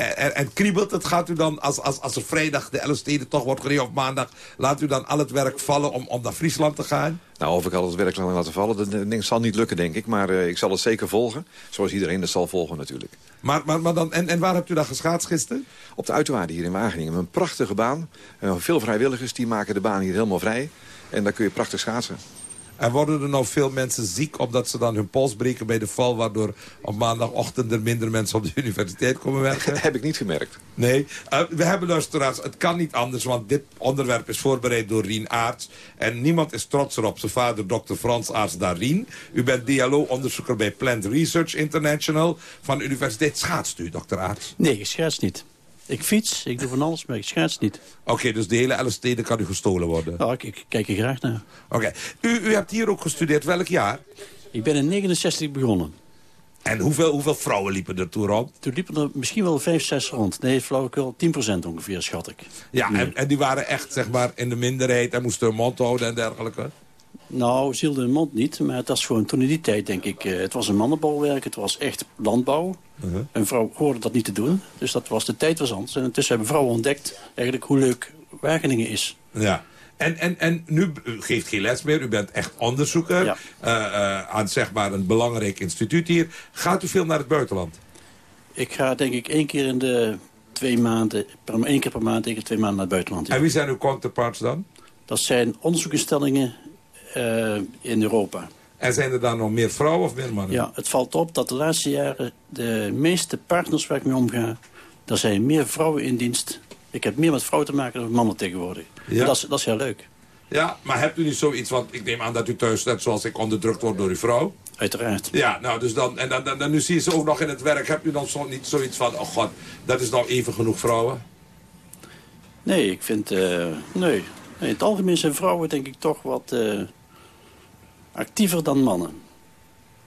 En, en, kriebelt het? Gaat u dan, als, als, als er vrijdag de LSD toch wordt gereden of maandag... laat u dan al het werk vallen om, om naar Friesland te gaan? Nou, of ik al het werk zal laten vallen, dat, dat zal niet lukken, denk ik. Maar uh, ik zal het zeker volgen. Zoals iedereen het zal volgen, natuurlijk. Maar, maar, maar dan, en, en waar hebt u dan geschaatst gisteren? Op de Uiterwaarde hier in Wageningen. Een prachtige baan. Uh, veel vrijwilligers, die maken de baan hier helemaal vrij. En daar kun je prachtig schaatsen. En worden er nou veel mensen ziek omdat ze dan hun pols breken bij de val... waardoor op maandagochtend er minder mensen op de universiteit komen werken? Heb ik niet gemerkt. Nee. Uh, we hebben luisteraars, het kan niet anders... want dit onderwerp is voorbereid door Rien Aarts. En niemand is trots op zijn vader, dokter Frans Aarts Darien. U bent DLO-onderzoeker bij Plant Research International... van de Universiteit Schaatst u, dokter Aarts? Nee, ik schaats niet. Ik fiets, ik doe van alles, maar ik schaats niet. Oké, dus de hele LSD kan u gestolen worden? Ja, ik, ik kijk er graag naar. Oké. U, u hebt hier ook gestudeerd. Welk jaar? Ik ben in 69 begonnen. En hoeveel, hoeveel vrouwen liepen er toen rond? Toen liepen er misschien wel 5, 6 rond. Nee, flauwekul, 10% ongeveer, schat ik. Ja, en, en, die waren echt zeg maar, in de minderheid en moesten hun mond houden en dergelijke? Nou, ze hielden hun mond niet, maar het was gewoon toen in die tijd, denk ik... het was een mannenbouwwerk, het was echt landbouw. Uh -huh. Een vrouw hoorde dat niet te doen, dus dat was, de tijd was anders. En intussen hebben vrouwen ontdekt eigenlijk hoe leuk Wageningen is. Ja. En, en, en nu u geeft geen les meer, u bent echt onderzoeker ja. uh, uh, aan zeg maar, een belangrijk instituut hier. Gaat u veel naar het buitenland? Ik ga denk ik één keer in de twee maanden, per, één keer per maand, één keer twee maanden naar het buitenland. Ja. En wie zijn uw counterparts dan? Dat zijn onderzoekinstellingen uh, in Europa. En zijn er dan nog meer vrouwen of meer mannen? Ja, het valt op dat de laatste jaren de meeste partners waar ik mee omga... daar zijn meer vrouwen in dienst. Ik heb meer met vrouwen te maken dan met mannen tegenwoordig. Ja. Dat, is, dat is heel leuk. Ja, maar hebt u niet zoiets, want ik neem aan dat u thuis net zoals ik onderdrukt wordt door uw vrouw? Uiteraard. Ja, nou dus dan, en dan, dan, dan nu zie je ze ook nog in het werk. Hebt u dan zo, niet zoiets van, oh god, dat is nou even genoeg vrouwen? Nee, ik vind, uh, nee. In het algemeen zijn vrouwen denk ik toch wat... Uh, actiever dan mannen.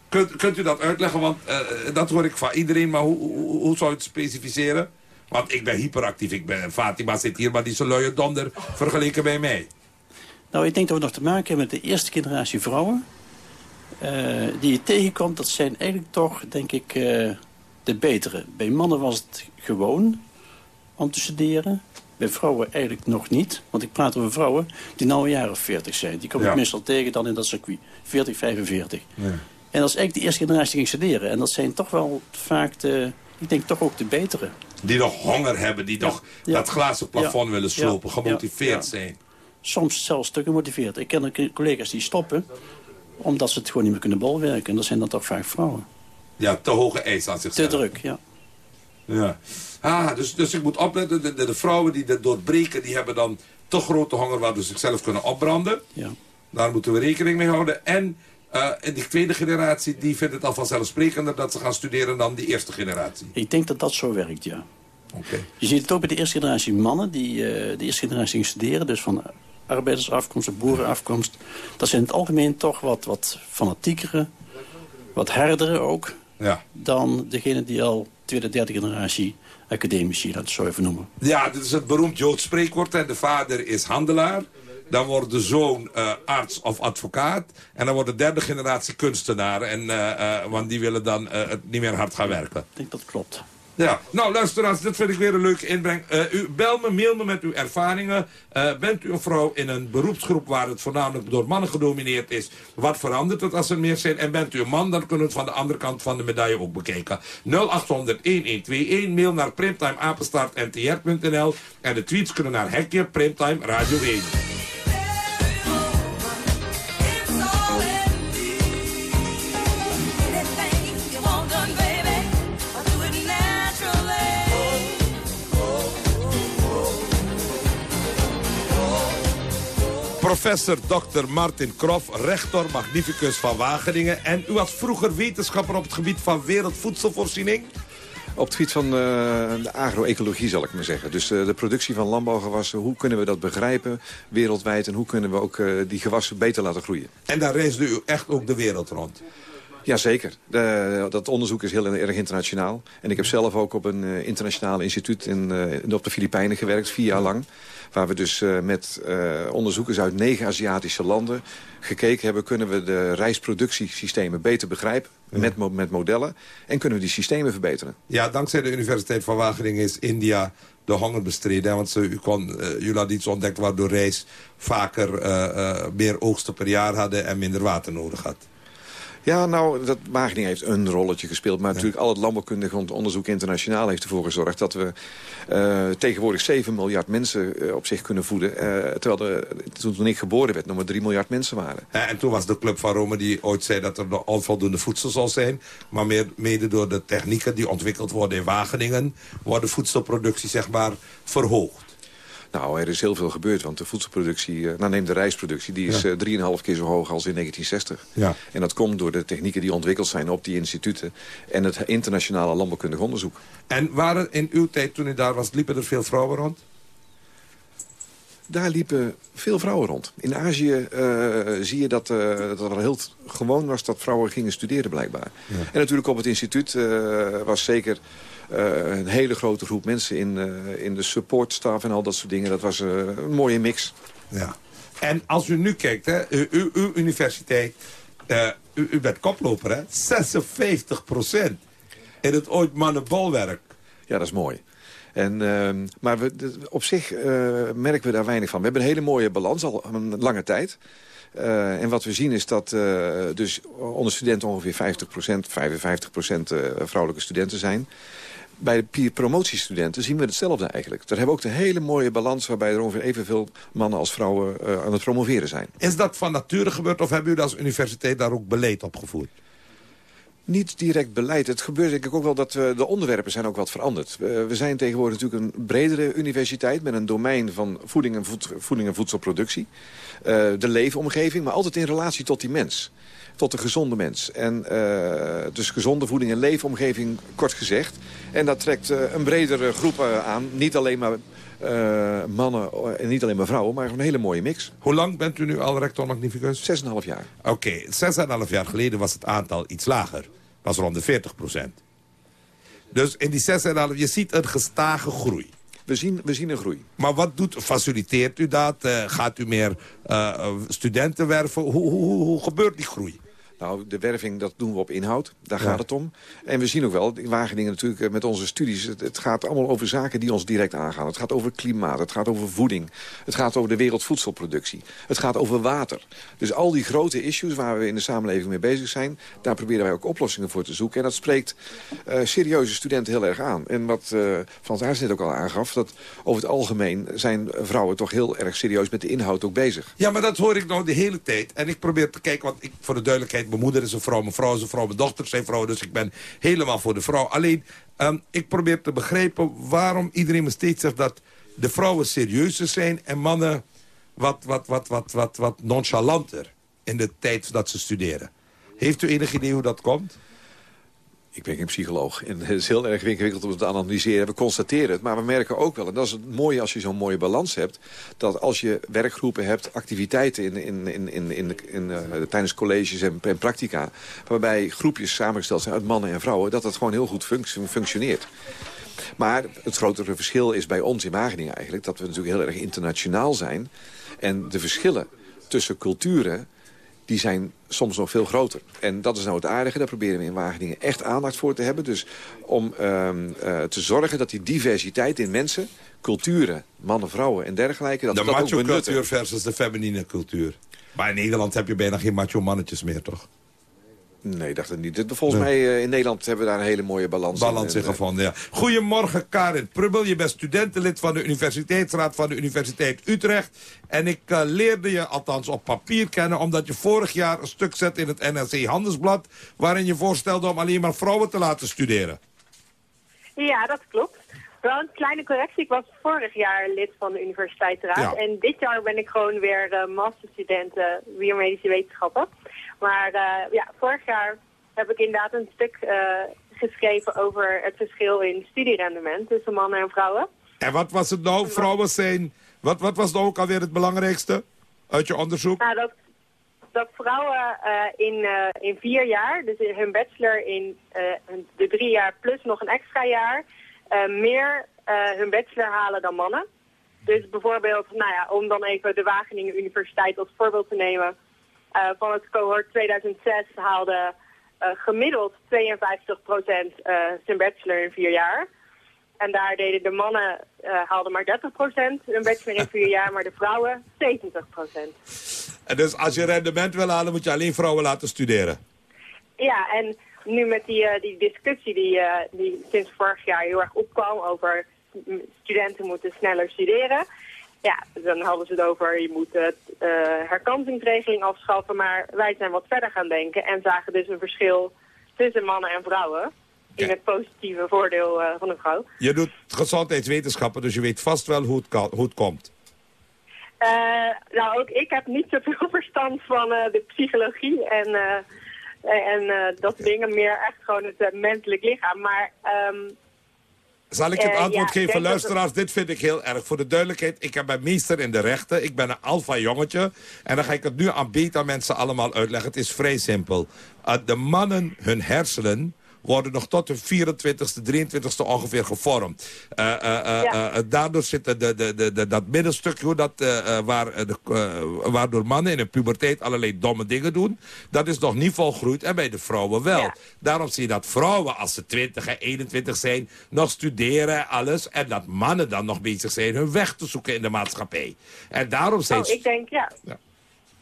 Kunt, kunt u dat uitleggen? Want uh, dat hoor ik van iedereen, maar hoe, hoe, hoe zou je het specificeren? Want ik ben hyperactief. Ik ben, Fatima zit hier, maar die is een luie donder vergeleken bij mij. Nou, ik denk dat we nog te maken hebben met de eerste generatie vrouwen. Uh, die je tegenkomt, dat zijn eigenlijk toch, denk ik, uh, de betere. Bij mannen was het gewoon om te studeren. Bij vrouwen eigenlijk nog niet. Want ik praat over vrouwen die nou een jaar of 40 zijn. Die kom ik ja. meestal tegen dan in dat circuit. 40, 45. Ja. En dat is eigenlijk de eerste generatie die ging studeren. En dat zijn toch wel vaak de, ik denk toch ook de betere. Die nog honger hebben, die ja. nog dat glazen plafond willen slopen. Gemotiveerd zijn. Soms zelfs te gemotiveerd. Ik ken collega's die stoppen omdat ze het gewoon niet meer kunnen bolwerken. En dat zijn dan toch vaak vrouwen. Ja, te hoge eisen aan zichzelf. Te druk, ja. Ja. Ah, dus, dus ik moet opletten, de, de, de vrouwen die dit doorbreken... die hebben dan te grote honger waar ze zichzelf kunnen opbranden. Ja. Daar moeten we rekening mee houden. En uh, die tweede generatie die vindt het al vanzelfsprekender... dat ze gaan studeren dan die eerste generatie. Ik denk dat dat zo werkt, ja. Okay. Je ziet het ook bij de eerste generatie mannen... die uh, de eerste generatie studeren, dus van arbeidersafkomst, boerenafkomst. Dat zijn in het algemeen toch wat, wat fanatiekere, wat herdere ook... Ja. dan degene die al tweede, derde generatie academici, dat zo even noemen. Ja, dit is het beroemd Joods spreekwoord. Hè. De vader is handelaar. Dan wordt de zoon uh, arts of advocaat. En dan wordt de derde generatie kunstenaar. En, uh, uh, want die willen dan het niet meer hard gaan werken. Ik denk dat klopt. Ja, nou luisteraars, dit vind ik weer een leuke inbreng. Uh, u bel me, mail me met uw ervaringen. Uh, bent u een vrouw in een beroepsgroep waar het voornamelijk door mannen gedomineerd is? Wat verandert het als er meer zijn? En bent u een man, dan kunnen we het van de andere kant van de medaille ook bekijken. 0800-1121, mail naar primtimeapenstaartntr.nl en de tweets kunnen naar Hekje Primtime Radio 1. Professor Dr. Martin Kroff, rector magnificus van Wageningen. En u was vroeger wetenschapper op het gebied van wereldvoedselvoorziening? Op het gebied van uh, de agroecologie zal ik maar zeggen. Dus uh, de productie van landbouwgewassen, hoe kunnen we dat begrijpen wereldwijd... en hoe kunnen we ook uh, die gewassen beter laten groeien. En daar reisde u echt ook de wereld rond? Jazeker. De, dat onderzoek is heel erg internationaal. En ik heb zelf ook op een internationaal instituut in, op de Filipijnen gewerkt, vier jaar lang. Waar we dus uh, met uh, onderzoekers uit negen Aziatische landen gekeken hebben... kunnen we de reisproductiesystemen beter begrijpen ja. met, met modellen... en kunnen we die systemen verbeteren. Ja, dankzij de Universiteit van Wageningen is India de honger bestreden. Want ze, u kon, uh, jullie hadden iets ontdekt waardoor reis vaker meer oogsten per jaar hadden... en minder water nodig had. Ja, nou, dat Wageningen heeft een rolletje gespeeld. Maar ja. natuurlijk al het landbouwkundig onderzoek internationaal heeft ervoor gezorgd... dat we uh, tegenwoordig 7 miljard mensen uh, op zich kunnen voeden. Uh, terwijl er, toen ik geboren werd nog maar 3 miljard mensen waren. En toen was de Club van Rome die ooit zei dat er onvoldoende voedsel zal zijn. Maar meer, mede door de technieken die ontwikkeld worden in Wageningen... wordt de voedselproductie zeg maar verhoogd. Nou, er is heel veel gebeurd, want de voedselproductie... nou, neem de rijstproductie, die is ja. uh, 3,5 keer zo hoog als in 1960. Ja. En dat komt door de technieken die ontwikkeld zijn op die instituten... en het internationale landbouwkundig onderzoek. En waren in uw tijd, toen u daar was, liepen er veel vrouwen rond? Daar liepen veel vrouwen rond. In Azië uh, zie je dat, uh, dat het heel gewoon was dat vrouwen gingen studeren blijkbaar. Ja. En natuurlijk op het instituut uh, was zeker een hele grote groep mensen in, uh, in de supportstaf en al dat soort dingen. Dat was uh, een mooie mix. Ja. En als u nu kijkt, hè, uw, uw universiteit, u, u bent koploper, hè? 56 procent in het ooit mannenbolwerk. Ja, dat is mooi. En, uh, maar we, op zich merken we daar weinig van. We hebben een hele mooie balans al een lange tijd. Uh, en wat we zien is dat uh, dus onder studenten ongeveer 50% 55% vrouwelijke studenten zijn. Bij de promotiestudenten zien we hetzelfde eigenlijk. Daar hebben we ook de hele mooie balans... waarbij er ongeveer evenveel mannen als vrouwen uh, aan het promoveren zijn. Is dat van nature gebeurd of hebben jullie als universiteit daar ook beleid op gevoerd? Niet direct beleid. Het gebeurt denk ik ook wel dat we, de onderwerpen zijn ook wat veranderd. We, we zijn tegenwoordig natuurlijk een bredere universiteit... met een domein van voeding en, voed, voeding en voedselproductie. Uh, de leefomgeving, maar altijd in relatie tot die mens tot de gezonde mens. En uh, dus gezonde voeding en leefomgeving, kort gezegd. En dat trekt uh, een bredere groep uh, aan. Niet alleen maar mannen en niet alleen maar vrouwen, maar een hele mooie mix. Hoe lang bent u nu al rector magnificus? Zes en half jaar. Oké, okay. zes en half jaar geleden was het aantal iets lager. was rond de 40 procent. Dus in die zes en half, je ziet een gestage groei. We zien, we zien een groei. Maar wat doet, faciliteert u dat? Uh, gaat u meer uh, studenten werven? Hoe, hoe, hoe, hoe gebeurt die groei? Nou, de werving, dat doen we op inhoud. Daar ja. gaat het om. En we zien ook wel, in Wageningen natuurlijk met onze studies... Het, het, gaat allemaal over zaken die ons direct aangaan. Het gaat over klimaat, het gaat over voeding. Het gaat over de wereldvoedselproductie. Het gaat over water. Dus al die grote issues waar we in de samenleving mee bezig zijn... daar proberen wij ook oplossingen voor te zoeken. En dat spreekt uh, serieuze studenten heel erg aan. En wat uh, Frans Aars net ook al aangaf... dat over het algemeen zijn vrouwen toch heel erg serieus met de inhoud ook bezig. Ja, maar dat hoor ik nou de hele tijd. En ik probeer te kijken, want ik, voor de duidelijkheid mijn moeder is een vrouw, mijn vrouw is een vrouw, mijn dochter zijn vrouw. Dus ik ben helemaal voor de vrouw. Alleen, um, ik probeer te begrijpen waarom iedereen me steeds zegt dat de vrouwen serieuzer zijn en mannen wat, wat, wat, wat, wat, wat nonchalanter in de tijd dat ze studeren. Heeft u enig idee hoe dat komt? Ik ben geen psycholoog en het is heel erg ingewikkeld om het te analyseren. We constateren het, maar we merken ook wel... en dat is het mooie als je zo'n mooie balans hebt... dat als je werkgroepen hebt, activiteiten in, in, in, in, in, in uh, tijdens colleges en, en practica... waarbij groepjes samengesteld zijn uit mannen en vrouwen... dat dat gewoon heel goed func functioneert. Maar het grotere verschil is bij ons in Wageningen eigenlijk... dat we natuurlijk heel erg internationaal zijn. En de verschillen tussen culturen die zijn soms nog veel groter. En dat is nou het aardige, daar proberen we in Wageningen echt aandacht voor te hebben. Dus om ehm, eh, te zorgen dat die diversiteit in mensen, culturen, mannen, vrouwen en dergelijke... Dat de macho-cultuur versus de feminine cultuur. Maar in Nederland heb je bijna geen macho-mannetjes meer, toch? Nee, dacht het niet. Volgens mij eh, in Nederland hebben we daar een hele mooie balans, Balans in eh, gevonden, ja. Goedemorgen, Karin Prubbel. Je bent studentenlid van de Universiteitsraad van de Universiteit Utrecht. En ik eh, leerde je althans op papier kennen... omdat je vorig jaar een stuk zet in het NRC Handelsblad... waarin je voorstelde om alleen maar vrouwen te laten studeren. Ja, dat klopt. Wel een kleine correctie. Ik was vorig jaar lid van de universiteitsraad. Ja. En dit jaar ben ik gewoon weer eh, masterstudent biomedische wetenschappen. Maar eh, ja, vorig jaar heb ik inderdaad een stuk eh, geschreven over het verschil in studierendement tussen mannen en vrouwen. En wat was het nou? Vrouwen zijn... Wat, wat was nou ook alweer het belangrijkste uit je onderzoek? Nou, dat, dat vrouwen eh, in, in vier jaar, dus in hun bachelor in de drie jaar plus nog een extra jaar, meer hun bachelor halen dan mannen. Dus bijvoorbeeld, nou ja, om dan even de Wageningen Universiteit als voorbeeld te nemen. Eh, van het cohort 2006 haalde eh, gemiddeld 52% eh zijn bachelor in vier jaar. En daar deden de mannen, haalden maar 30% hun bachelor in vier jaar, maar de vrouwen 70%. En dus als je rendement wil halen, moet je alleen vrouwen laten studeren. Ja, en nu met die, die discussie die, die sinds vorig jaar heel erg opkwam over studenten moeten sneller studeren. Ja, dan hadden ze het over je moet de eh, herkansingsregeling afschaffen. Maar wij zijn wat verder gaan denken en zagen dus een verschil tussen mannen en vrouwen. In het positieve voordeel eh, van een vrouw. Je doet gezondheidswetenschappen, dus je weet vast wel hoe het, kan, hoe het komt. Eh, nou, ook ik heb niet zoveel verstand van eh, de psychologie en, eh, en eh, dat soort dingen. Meer echt gewoon het eh, menselijk lichaam. Maar ehm, Zal ik het Eh, antwoord ja, geven, luisteraars? Dit vind ik heel erg. Voor de duidelijkheid, ik heb mijn meester in de rechten. Ik ben een alfa jongetje. En dan ga ik het nu aan beta mensen allemaal uitleggen. Het is vrij simpel. Uh, de mannen, hun hersenen worden nog tot hun 24ste, 23ste ongeveer gevormd. Uh, uh, uh, uh, daardoor zit de, de, de, de, dat middenstukje hoe dat, waar, de, waardoor mannen in de puberteit allerlei domme dingen doen. Dat is nog niet volgroeid en bij de vrouwen wel. Daarom zie je dat vrouwen als ze 20 en 21 zijn nog studeren en alles. En dat mannen dan nog bezig zijn hun weg te zoeken in de maatschappij. En daarom zijn... Oh, ik denk, ja. Ja.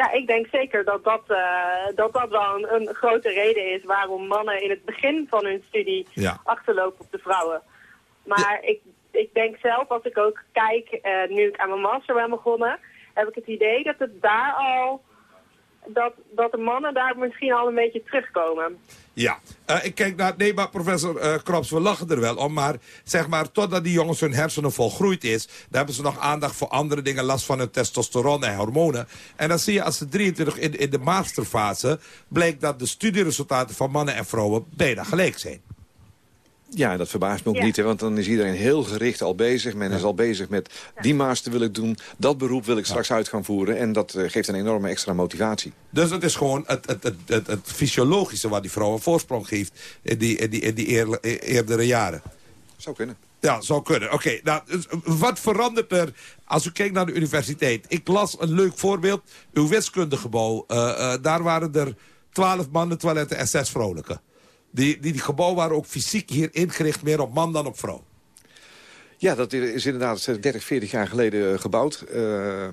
Ja, ik denk zeker dat dat, eh, dat, dat wel een, een grote reden is waarom mannen in het begin van hun studie Ja. achterlopen op de vrouwen. Maar ik, ik denk zelf, als ik ook kijk, eh, nu ik aan mijn master ben begonnen, heb ik het idee dat het daar al, dat, dat de mannen daar misschien al een beetje terugkomen. Ja, Eh, ik kijk naar... Nee, maar professor eh, Krops, we lachen er wel om. Maar zeg maar, totdat die jongens hun hersenen volgroeid is... dan hebben ze nog aandacht voor andere dingen... last van hun testosteron en hormonen. En dan zie je als ze 23 in, in de masterfase... blijkt dat de studieresultaten van mannen en vrouwen bijna gelijk zijn. Ja, dat verbaast me ook Ja. niet, hè, want dan is iedereen heel gericht al bezig. Men is al bezig met die master wil ik doen, dat beroep wil ik straks uit gaan voeren. En dat eh, geeft een enorme extra motivatie. Dus het is gewoon het, het, het, het, het fysiologische... wat die vrouw een voorsprong geeft in die, in die, in die eer- eerdere jaren. Zou kunnen. Ja, zou kunnen. Oké, nou, dus wat verandert er als u kijkt naar de universiteit? Ik las een leuk voorbeeld. Uw wiskundegebouw, eh, eh, daar waren er twaalf mannen toiletten en zes vrouwelijke. Die, die, die gebouwen waren ook fysiek hier ingericht meer op man dan op vrouw. Ja, dat is inderdaad 30, 40 jaar geleden eh, gebouwd. Uh,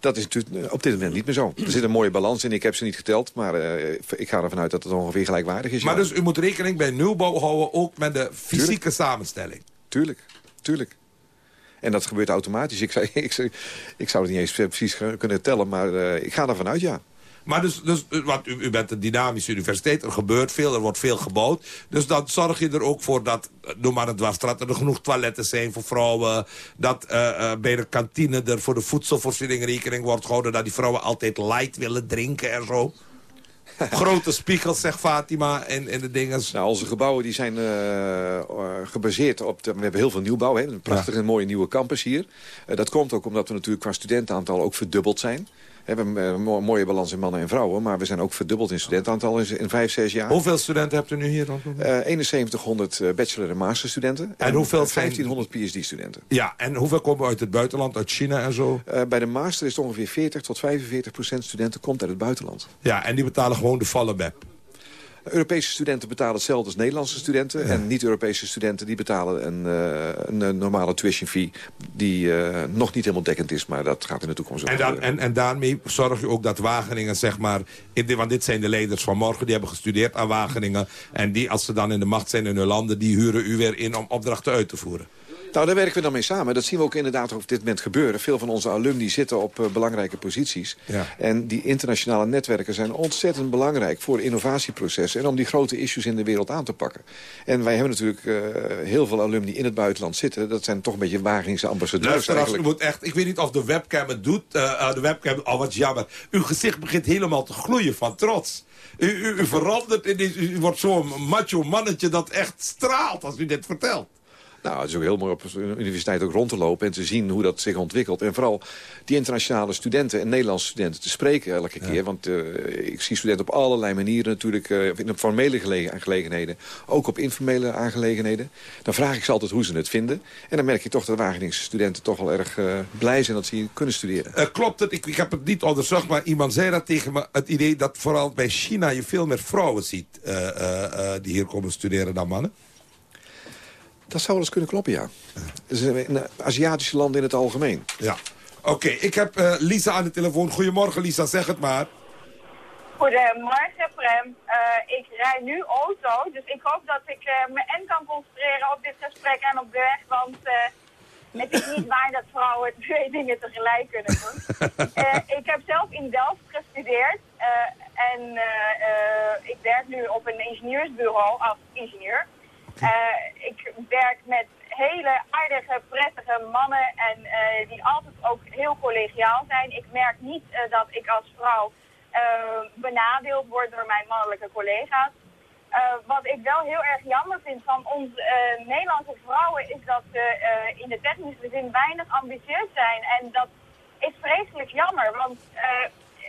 dat is natuurlijk op dit moment niet meer zo. Er zit een mooie balans in. Ik heb ze niet geteld, maar uh, ik ga ervan uit dat het ongeveer gelijkwaardig is. Maar ja. dus u moet rekening bij nieuwbouw houden ook met de fysieke Tuurlijk. samenstelling. Tuurlijk, tuurlijk. En dat gebeurt automatisch. Ik zou, ik, zou, ik zou het niet eens precies kunnen tellen, maar uh, ik ga ervan uit, ja. Maar dus, dus want u, u, bent een dynamische universiteit, er gebeurt veel, er wordt veel gebouwd. Dus dan zorg je er ook voor dat, noem maar een dwarsstraat, er genoeg toiletten zijn voor vrouwen. Dat uh, uh, bij de kantine er voor de voedselvoorziening rekening wordt gehouden. Dat die vrouwen altijd light willen drinken en zo. Grote spiegels, zegt Fatima, in, in de dingen. Nou, onze gebouwen die zijn uh, gebaseerd op... De, we hebben heel veel nieuwbouw, hè, een prachtige ja. mooie nieuwe campus hier. dat komt ook omdat we natuurlijk qua studentenaantal ook verdubbeld zijn. We hebben een mo- mooie balans in mannen en vrouwen. Maar we zijn ook verdubbeld in studentenaantal in, in vijf, zes jaar. Hoeveel studenten hebt u nu hier? dan? Eh 7100 eh, bachelor- en masterstudenten. En hoeveel eh, zijn- 1500 PhD-studenten. Ja, en hoeveel komen uit het buitenland, uit China en zo? Eh, bij de master is het ongeveer 40 tot 45 procent studenten komt uit het buitenland. Ja, en die betalen gewoon de volle bep. Europese studenten betalen hetzelfde als Nederlandse studenten. En niet-Europese studenten die betalen een, eh, een, normale tuition fee... die eh, nog niet helemaal dekkend is, maar dat gaat in de toekomst ook En, dan, en, en daarmee zorg je ook dat Wageningen, zeg maar... In want dit zijn de leiders van morgen, die hebben gestudeerd aan Wageningen. En die, als ze dan in de macht zijn in hun landen... die huren u weer in om opdrachten uit te voeren. Nou, daar werken we dan mee samen. Dat zien we ook inderdaad op dit moment gebeuren. Veel van onze alumni zitten op eh, belangrijke posities. Ja. En die internationale netwerken zijn ontzettend belangrijk... voor innovatieprocessen en om die grote issues in de wereld aan te pakken. En wij hebben natuurlijk eh, heel veel alumni in het buitenland zitten. Dat zijn toch een beetje Wageningse ambassadeurs als u eigenlijk. moet echt, ik weet niet of de webcam het doet. eh, de webcam, oh wat jammer. Uw gezicht begint helemaal te gloeien van trots. U, u, u verandert, in u wordt zo'n macho mannetje dat echt straalt als u dit vertelt. Nou, het is ook heel mooi op de universiteit ook rond te lopen... en te zien hoe dat zich ontwikkelt. En vooral die internationale studenten en Nederlandse studenten te spreken elke keer. Want eh, ik zie studenten op allerlei manieren natuurlijk... eh, in de formele gelegen- aangelegenheden, ook op informele aangelegenheden. Dan vraag ik ze altijd hoe ze het vinden. En dan merk je toch dat Wageningse studenten toch wel erg eh, blij zijn... dat ze hier kunnen studeren. Klopt het? Ik, ik heb het niet onderzocht, maar iemand zei dat tegen me. Het idee dat vooral bij China je veel meer vrouwen ziet... die hier komen studeren dan mannen. Dat zou wel eens kunnen kloppen, ja. Dus in Aziatische landen in het algemeen. Ja. Oké, ik heb eh, Lisa aan de telefoon. Goedemorgen Lisa, zeg het maar. Goedemorgen, Prem. Eh, ik rij nu auto, dus ik hoop dat ik eh, me en kan concentreren op dit gesprek en op de weg, want eh, het is niet waar dat vrouwen twee dingen tegelijk kunnen doen. Eh, ik heb zelf in Delft gestudeerd eh, en eh, eh, ik werk nu op een ingenieursbureau als ingenieur. Eh, ik werk met hele aardige, prettige mannen en eh, die altijd ook heel collegiaal zijn. Ik merk niet eh, dat ik als vrouw eh, benadeeld word door mijn mannelijke collega's. Wat ik wel heel erg jammer vind van onze Nederlandse vrouwen is dat ze in de technische zin weinig ambitieus zijn. En dat is vreselijk jammer, want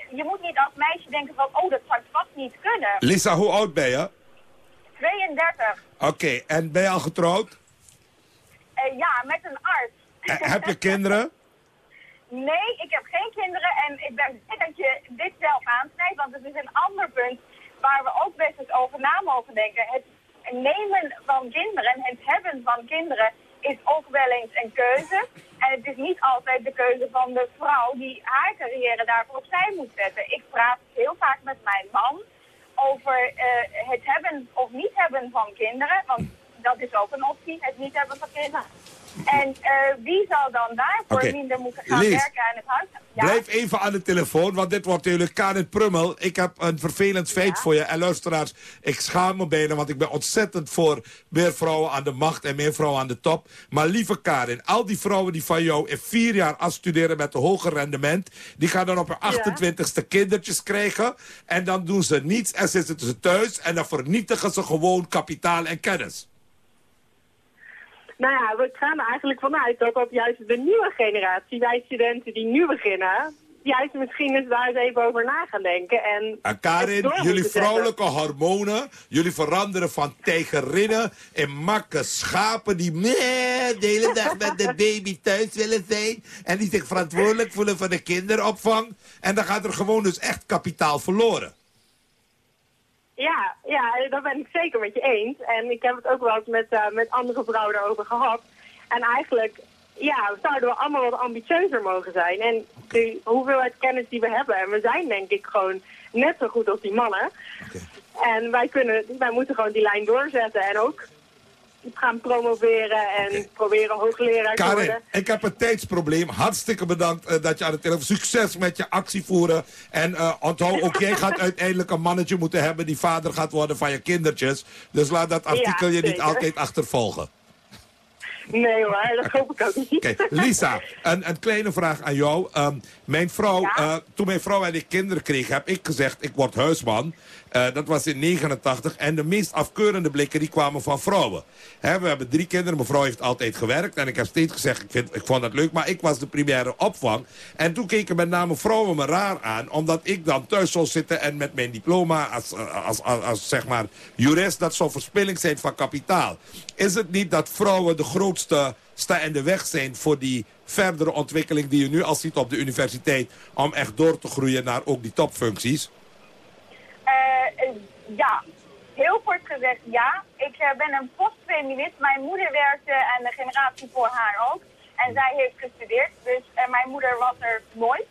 je moet niet als meisje denken van, oh dat zou ik vast niet kunnen. Lisa, hoe oud ben je? 32. Oké, en ben je al getrouwd? Eh, ja, met een arts. Eh, heb je kinderen? Nee, ik heb geen kinderen en ik ben blij dat je dit zelf aansnijdt, want het is een ander punt waar we ook best eens over na mogen denken. Het nemen van kinderen, het hebben van kinderen is ook wel eens een keuze. En het is niet altijd de keuze van de vrouw die haar carrière daarvoor opzij moet zetten. Ik praat heel vaak met mijn man over eh, het hebben of niet hebben van kinderen, want dat is ook een optie, het niet hebben van kinderen. En eh, wie zal dan daarvoor Oké. minder moeten gaan werken aan het huis? Ja? Blijf even aan de telefoon, want dit wordt natuurlijk Karin Prummel. Ik heb een vervelend feit voor je. En luisteraars, ik schaam me bijna, want ik ben ontzettend voor meer vrouwen aan de macht en meer vrouwen aan de top. Maar lieve Karin, al die vrouwen die van jou in vier jaar afstuderen met een hoger rendement, die gaan dan op hun 28ste kindertjes krijgen. En dan doen ze niets en zitten ze thuis en dan vernietigen ze gewoon kapitaal en kennis. Nou ja, we gaan er eigenlijk vanuit dat dat juist de nieuwe generatie, wij studenten die nu beginnen, juist misschien eens daar eens even over na gaan denken. En, En Karin, jullie zetten. vrouwelijke hormonen, jullie veranderen van tijgerinnen in makke schapen die meh, de hele dag met de baby thuis willen zijn. En die zich verantwoordelijk voelen voor de kinderopvang. En dan gaat er gewoon dus echt kapitaal verloren. Ja, ja, dat ben ik zeker met je eens. En ik heb het ook wel eens met, eh, met andere vrouwen daarover gehad. En eigenlijk, ja, zouden we allemaal wat ambitieuzer mogen zijn. En de hoeveelheid kennis die we hebben, en we zijn denk ik gewoon net zo goed als die mannen. En wij, kunnen, wij moeten gewoon die lijn doorzetten en ook gaan promoveren en proberen hoogleraar te Karin, worden. ik heb een tijdsprobleem. Hartstikke bedankt eh, dat je aan de telefoon... Succes met je actie voeren. En eh, onthoud, ook jij gaat uiteindelijk een mannetje moeten hebben... die vader gaat worden van je kindertjes. Dus laat dat artikel Ja, je niet altijd achtervolgen. Nee hoor, dat hoop ik ook niet. Lisa, een, een kleine vraag aan jou. Ehm, mijn vrouw, eh, toen mijn vrouw en ik kinderen kregen, heb ik gezegd, ik word huisman. Eh, dat was in 89. En de meest afkeurende blikken die kwamen van vrouwen. We hebben drie kinderen. Mijn vrouw heeft altijd gewerkt. En ik heb steeds gezegd, ik, vind, ik vond dat leuk. Maar ik was de primaire opvang. En toen keken met name vrouwen me raar aan. Omdat ik dan thuis zou zitten en met mijn diploma als, als, als, als zeg maar jurist... dat zou verspilling zijn van kapitaal. Is het niet dat vrouwen de grootste sta in de weg zijn voor die verdere ontwikkeling die je nu al ziet op de universiteit... om echt door te groeien naar ook die topfuncties? Eh, ja, heel kort gezegd ja. Ik eh, ben een postfeminist. Mijn moeder werkte en de generatie voor haar ook. En zij heeft gestudeerd, dus mijn moeder was er nooit.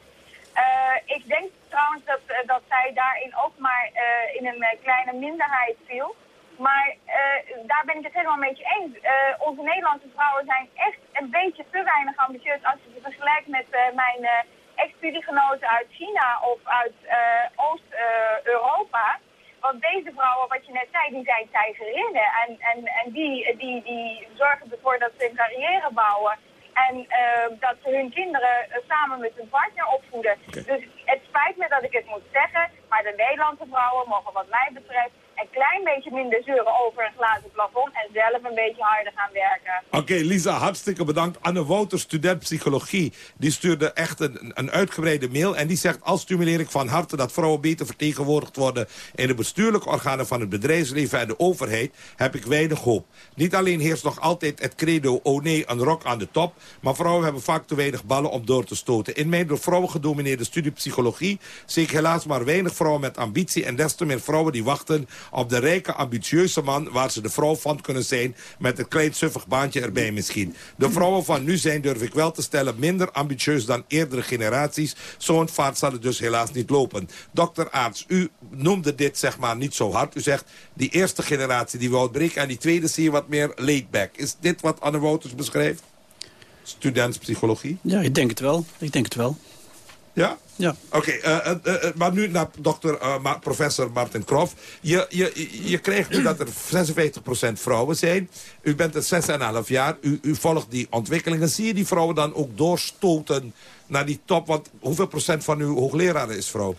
ik denk trouwens dat, dat zij daarin ook maar in een kleine minderheid viel. Maar daar ben ik het helemaal met je eens. onze Nederlandse vrouwen zijn echt een beetje te weinig ambitieus als je ze vergelijkt met mijn ex-studiegenoten uit China of uit Oost-Europa. Want deze vrouwen, wat je net zei, die zijn tijgerinnen. En, en, en die, die, die zorgen ervoor dat ze een carrière bouwen. En uh, dat ze hun kinderen uh, samen met hun partner opvoeden. Dus het spijt me dat ik het moet zeggen. Maar de Nederlandse vrouwen mogen wat mij betreft een klein beetje minder zeuren over een glazen plafond en zelf een beetje harder gaan werken. Oké, Lisa, hartstikke bedankt. Anne Wouter, student psychologie, die stuurde echt een, een uitgebreide mail. En die zegt, als stimuleer ik van harte dat vrouwen beter vertegenwoordigd worden... in de bestuurlijke organen van het bedrijfsleven en de overheid, heb ik weinig hoop. Niet alleen heerst nog altijd het credo, oh nee, een rok aan de top... maar vrouwen hebben vaak te weinig ballen om door te stoten. In mijn door vrouwen gedomineerde studie psychologie... zie ik helaas maar weinig vrouwen met ambitie... en des te meer vrouwen die wachten op de rijke, ambitieuze man... waar ze de vrouw van kunnen zijn met een klein suffig baantje erbij misschien. De vrouwen van nu zijn, durf ik wel te stellen... minder ambitieus dan eerdere generaties. Zo'n vaart zal het dus helaas niet lopen. Dokter Aarts, u noemde dit zeg maar niet zo hard. U zegt, die eerste generatie die wou breken... en die tweede zie je wat meer laid back. Is dit wat Anne Wouters beschrijft? Student psychologie? Ja, ik denk het wel. Ik denk het wel. Ja? Ja. Oké, eh, eh, eh, maar nu naar dokter, professor Martin Krof. Je, je, je krijgt nu dat er 56% vrouwen zijn. U bent er 6,5 jaar. U, u volgt die ontwikkelingen. Zie je die vrouwen dan ook doorstoten naar die top? Want hoeveel procent van uw hoogleraren is vrouw?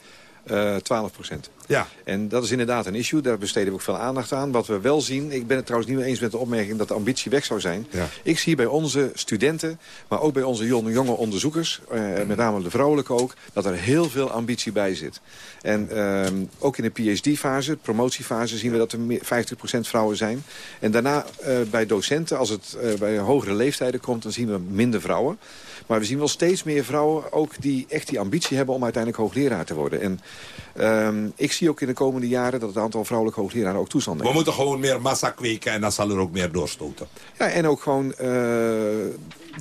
12 procent. Ja. En dat is inderdaad een issue. Daar besteden we ook veel aandacht aan. Wat we wel zien, ik ben het trouwens niet meer eens met de opmerking dat de ambitie weg zou zijn. Ja. Ik zie bij onze studenten, maar ook bij onze jonge, jonge onderzoekers, eh, met name de vrouwelijke ook, dat er heel veel ambitie bij zit. En eh, ook in de PhD-fase, promotiefase, zien we dat er 50% vrouwen zijn. En daarna eh, bij docenten, als het eh, bij hogere leeftijden komt, dan zien we minder vrouwen. Maar we zien wel steeds meer vrouwen ook die echt die ambitie hebben om uiteindelijk hoogleraar te worden. En ehm, ik zie ook in de komende jaren dat het aantal vrouwelijke hoogleraren ook toestand We moeten gewoon meer massa kweken en dan zal er ook meer doorstoten. Ja, en ook gewoon uh,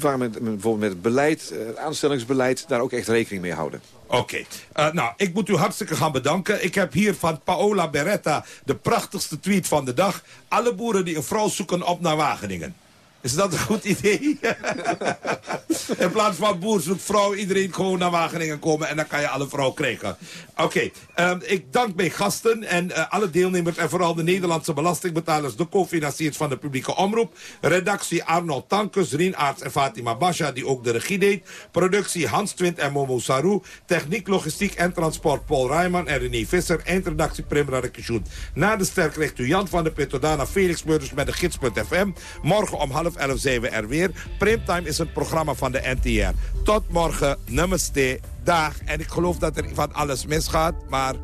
waar met, bijvoorbeeld met het beleid, het aanstellingsbeleid, daar ook echt rekening mee houden. Oké. Uh, nou, ik moet u hartstikke gaan bedanken. Ik heb hier van Paola Beretta de prachtigste tweet van de dag. Alle boeren die een vrouw zoeken op naar Wageningen. Is dat een goed idee? In plaats van boer zoekt vrouw, iedereen gewoon naar Wageningen komen... en dan kan je alle vrouw krijgen. Oké, okay, ik dank mijn gasten en uh, alle deelnemers... en vooral de Nederlandse belastingbetalers... de co-financiers van de publieke omroep. Redactie Arnold Tankes, Rien Aarts en Fatima Basha... die ook de regie deed. Productie Hans Twint en Momo Saru. Techniek, logistiek en transport Paul Rijman en René Visser. Eindredactie Primra Rekesjoen. Na de ster krijgt u Jan van der Petodana Felix Meurders met de gids.fm. Morgen om half half elf zijn we er weer. Primetime is een programma van de NTR. Tot morgen, namaste, dag. En ik geloof dat er van alles misgaat, maar...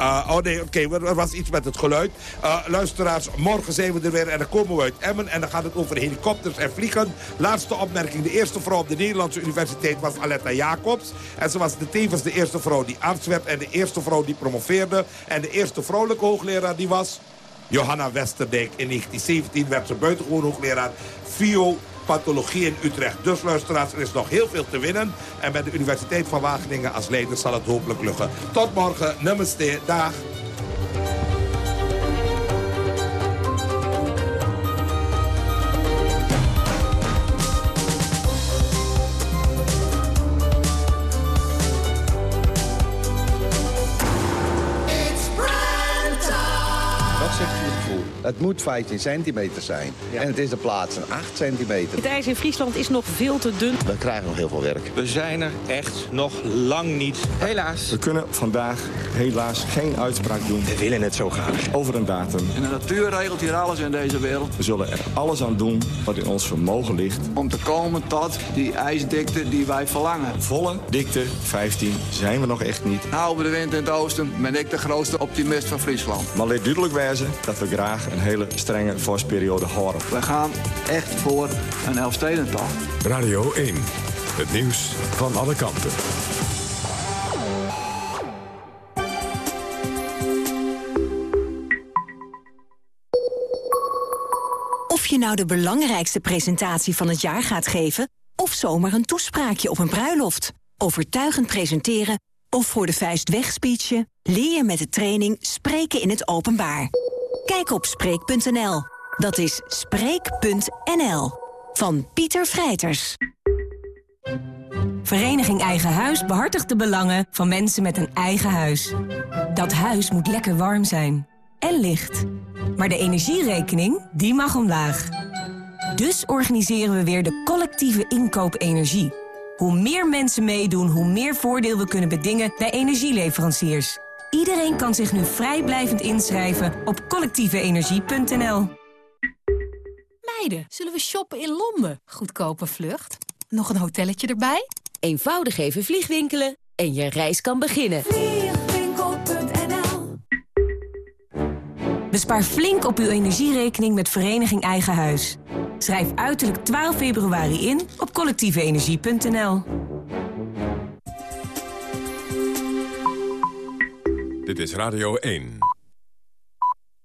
Uh, oh nee, oké, er was iets met het geluid. Uh, luisteraars, morgen zijn we er weer en dan komen we uit Emmen. En dan gaat het over helikopters en vliegen. Laatste opmerking. De eerste vrouw op de Nederlandse universiteit was Aletta Jacobs. En ze was de, tevens de eerste vrouw die arts werd en de eerste vrouw die promoveerde. En de eerste vrouwelijke hoogleraar die was... Johanna Westerdijk. In 1917 werd ze buitengewoon hoogleraar Pathologie in Utrecht. Dus luisteraars, er is nog heel veel te winnen. En bij de Universiteit van Wageningen als leider zal het hopelijk lukken. Tot morgen. Namaste. Dag. Het moet 15 centimeter zijn. En het is de plaats een 8 centimeter. Het ijs in Friesland is nog veel te dun. We krijgen nog heel veel werk. We zijn er echt nog lang niet. Helaas. We kunnen vandaag helaas geen uitspraak doen. We willen het zo graag. Over een datum. En de natuur regelt hier alles in deze wereld. We zullen er alles aan doen wat in ons vermogen ligt. Om te komen tot die ijsdikte die wij verlangen. Volle dikte 15 zijn we nog echt niet. Nou, bij de wind in het oosten ben ik de grootste optimist van Friesland. Maar let duidelijk wijzen dat we graag een hele strenge vorstperiode horen. We gaan echt voor een Elfstedentocht. Radio 1. Het nieuws van alle kanten. Of je nou de belangrijkste presentatie van het jaar gaat geven... of zomaar een toespraakje op een bruiloft. Overtuigend presenteren of voor de vuist wegspeechen... leer je met de training Spreken in het Openbaar. Kijk op Spreek.nl. Dat is Spreek.nl. Van Pieter Vrijters. Vereniging Eigen Huis behartigt de belangen van mensen met een eigen huis. Dat huis moet lekker warm zijn. En licht. Maar de energierekening, die mag omlaag. Dus organiseren we weer de collectieve inkoop energie. Hoe meer mensen meedoen, hoe meer voordeel we kunnen bedingen bij energieleveranciers. Iedereen kan zich nu vrijblijvend inschrijven op collectieveenergie.nl. Meiden, zullen we shoppen in Londen? Goedkope vlucht. Nog een hotelletje erbij? Eenvoudig even vliegwinkelen en je reis kan beginnen. Bespaar flink op uw energierekening met Vereniging Eigen Huis. Schrijf uiterlijk 12 februari in op collectieveenergie.nl. Dit is Radio 1.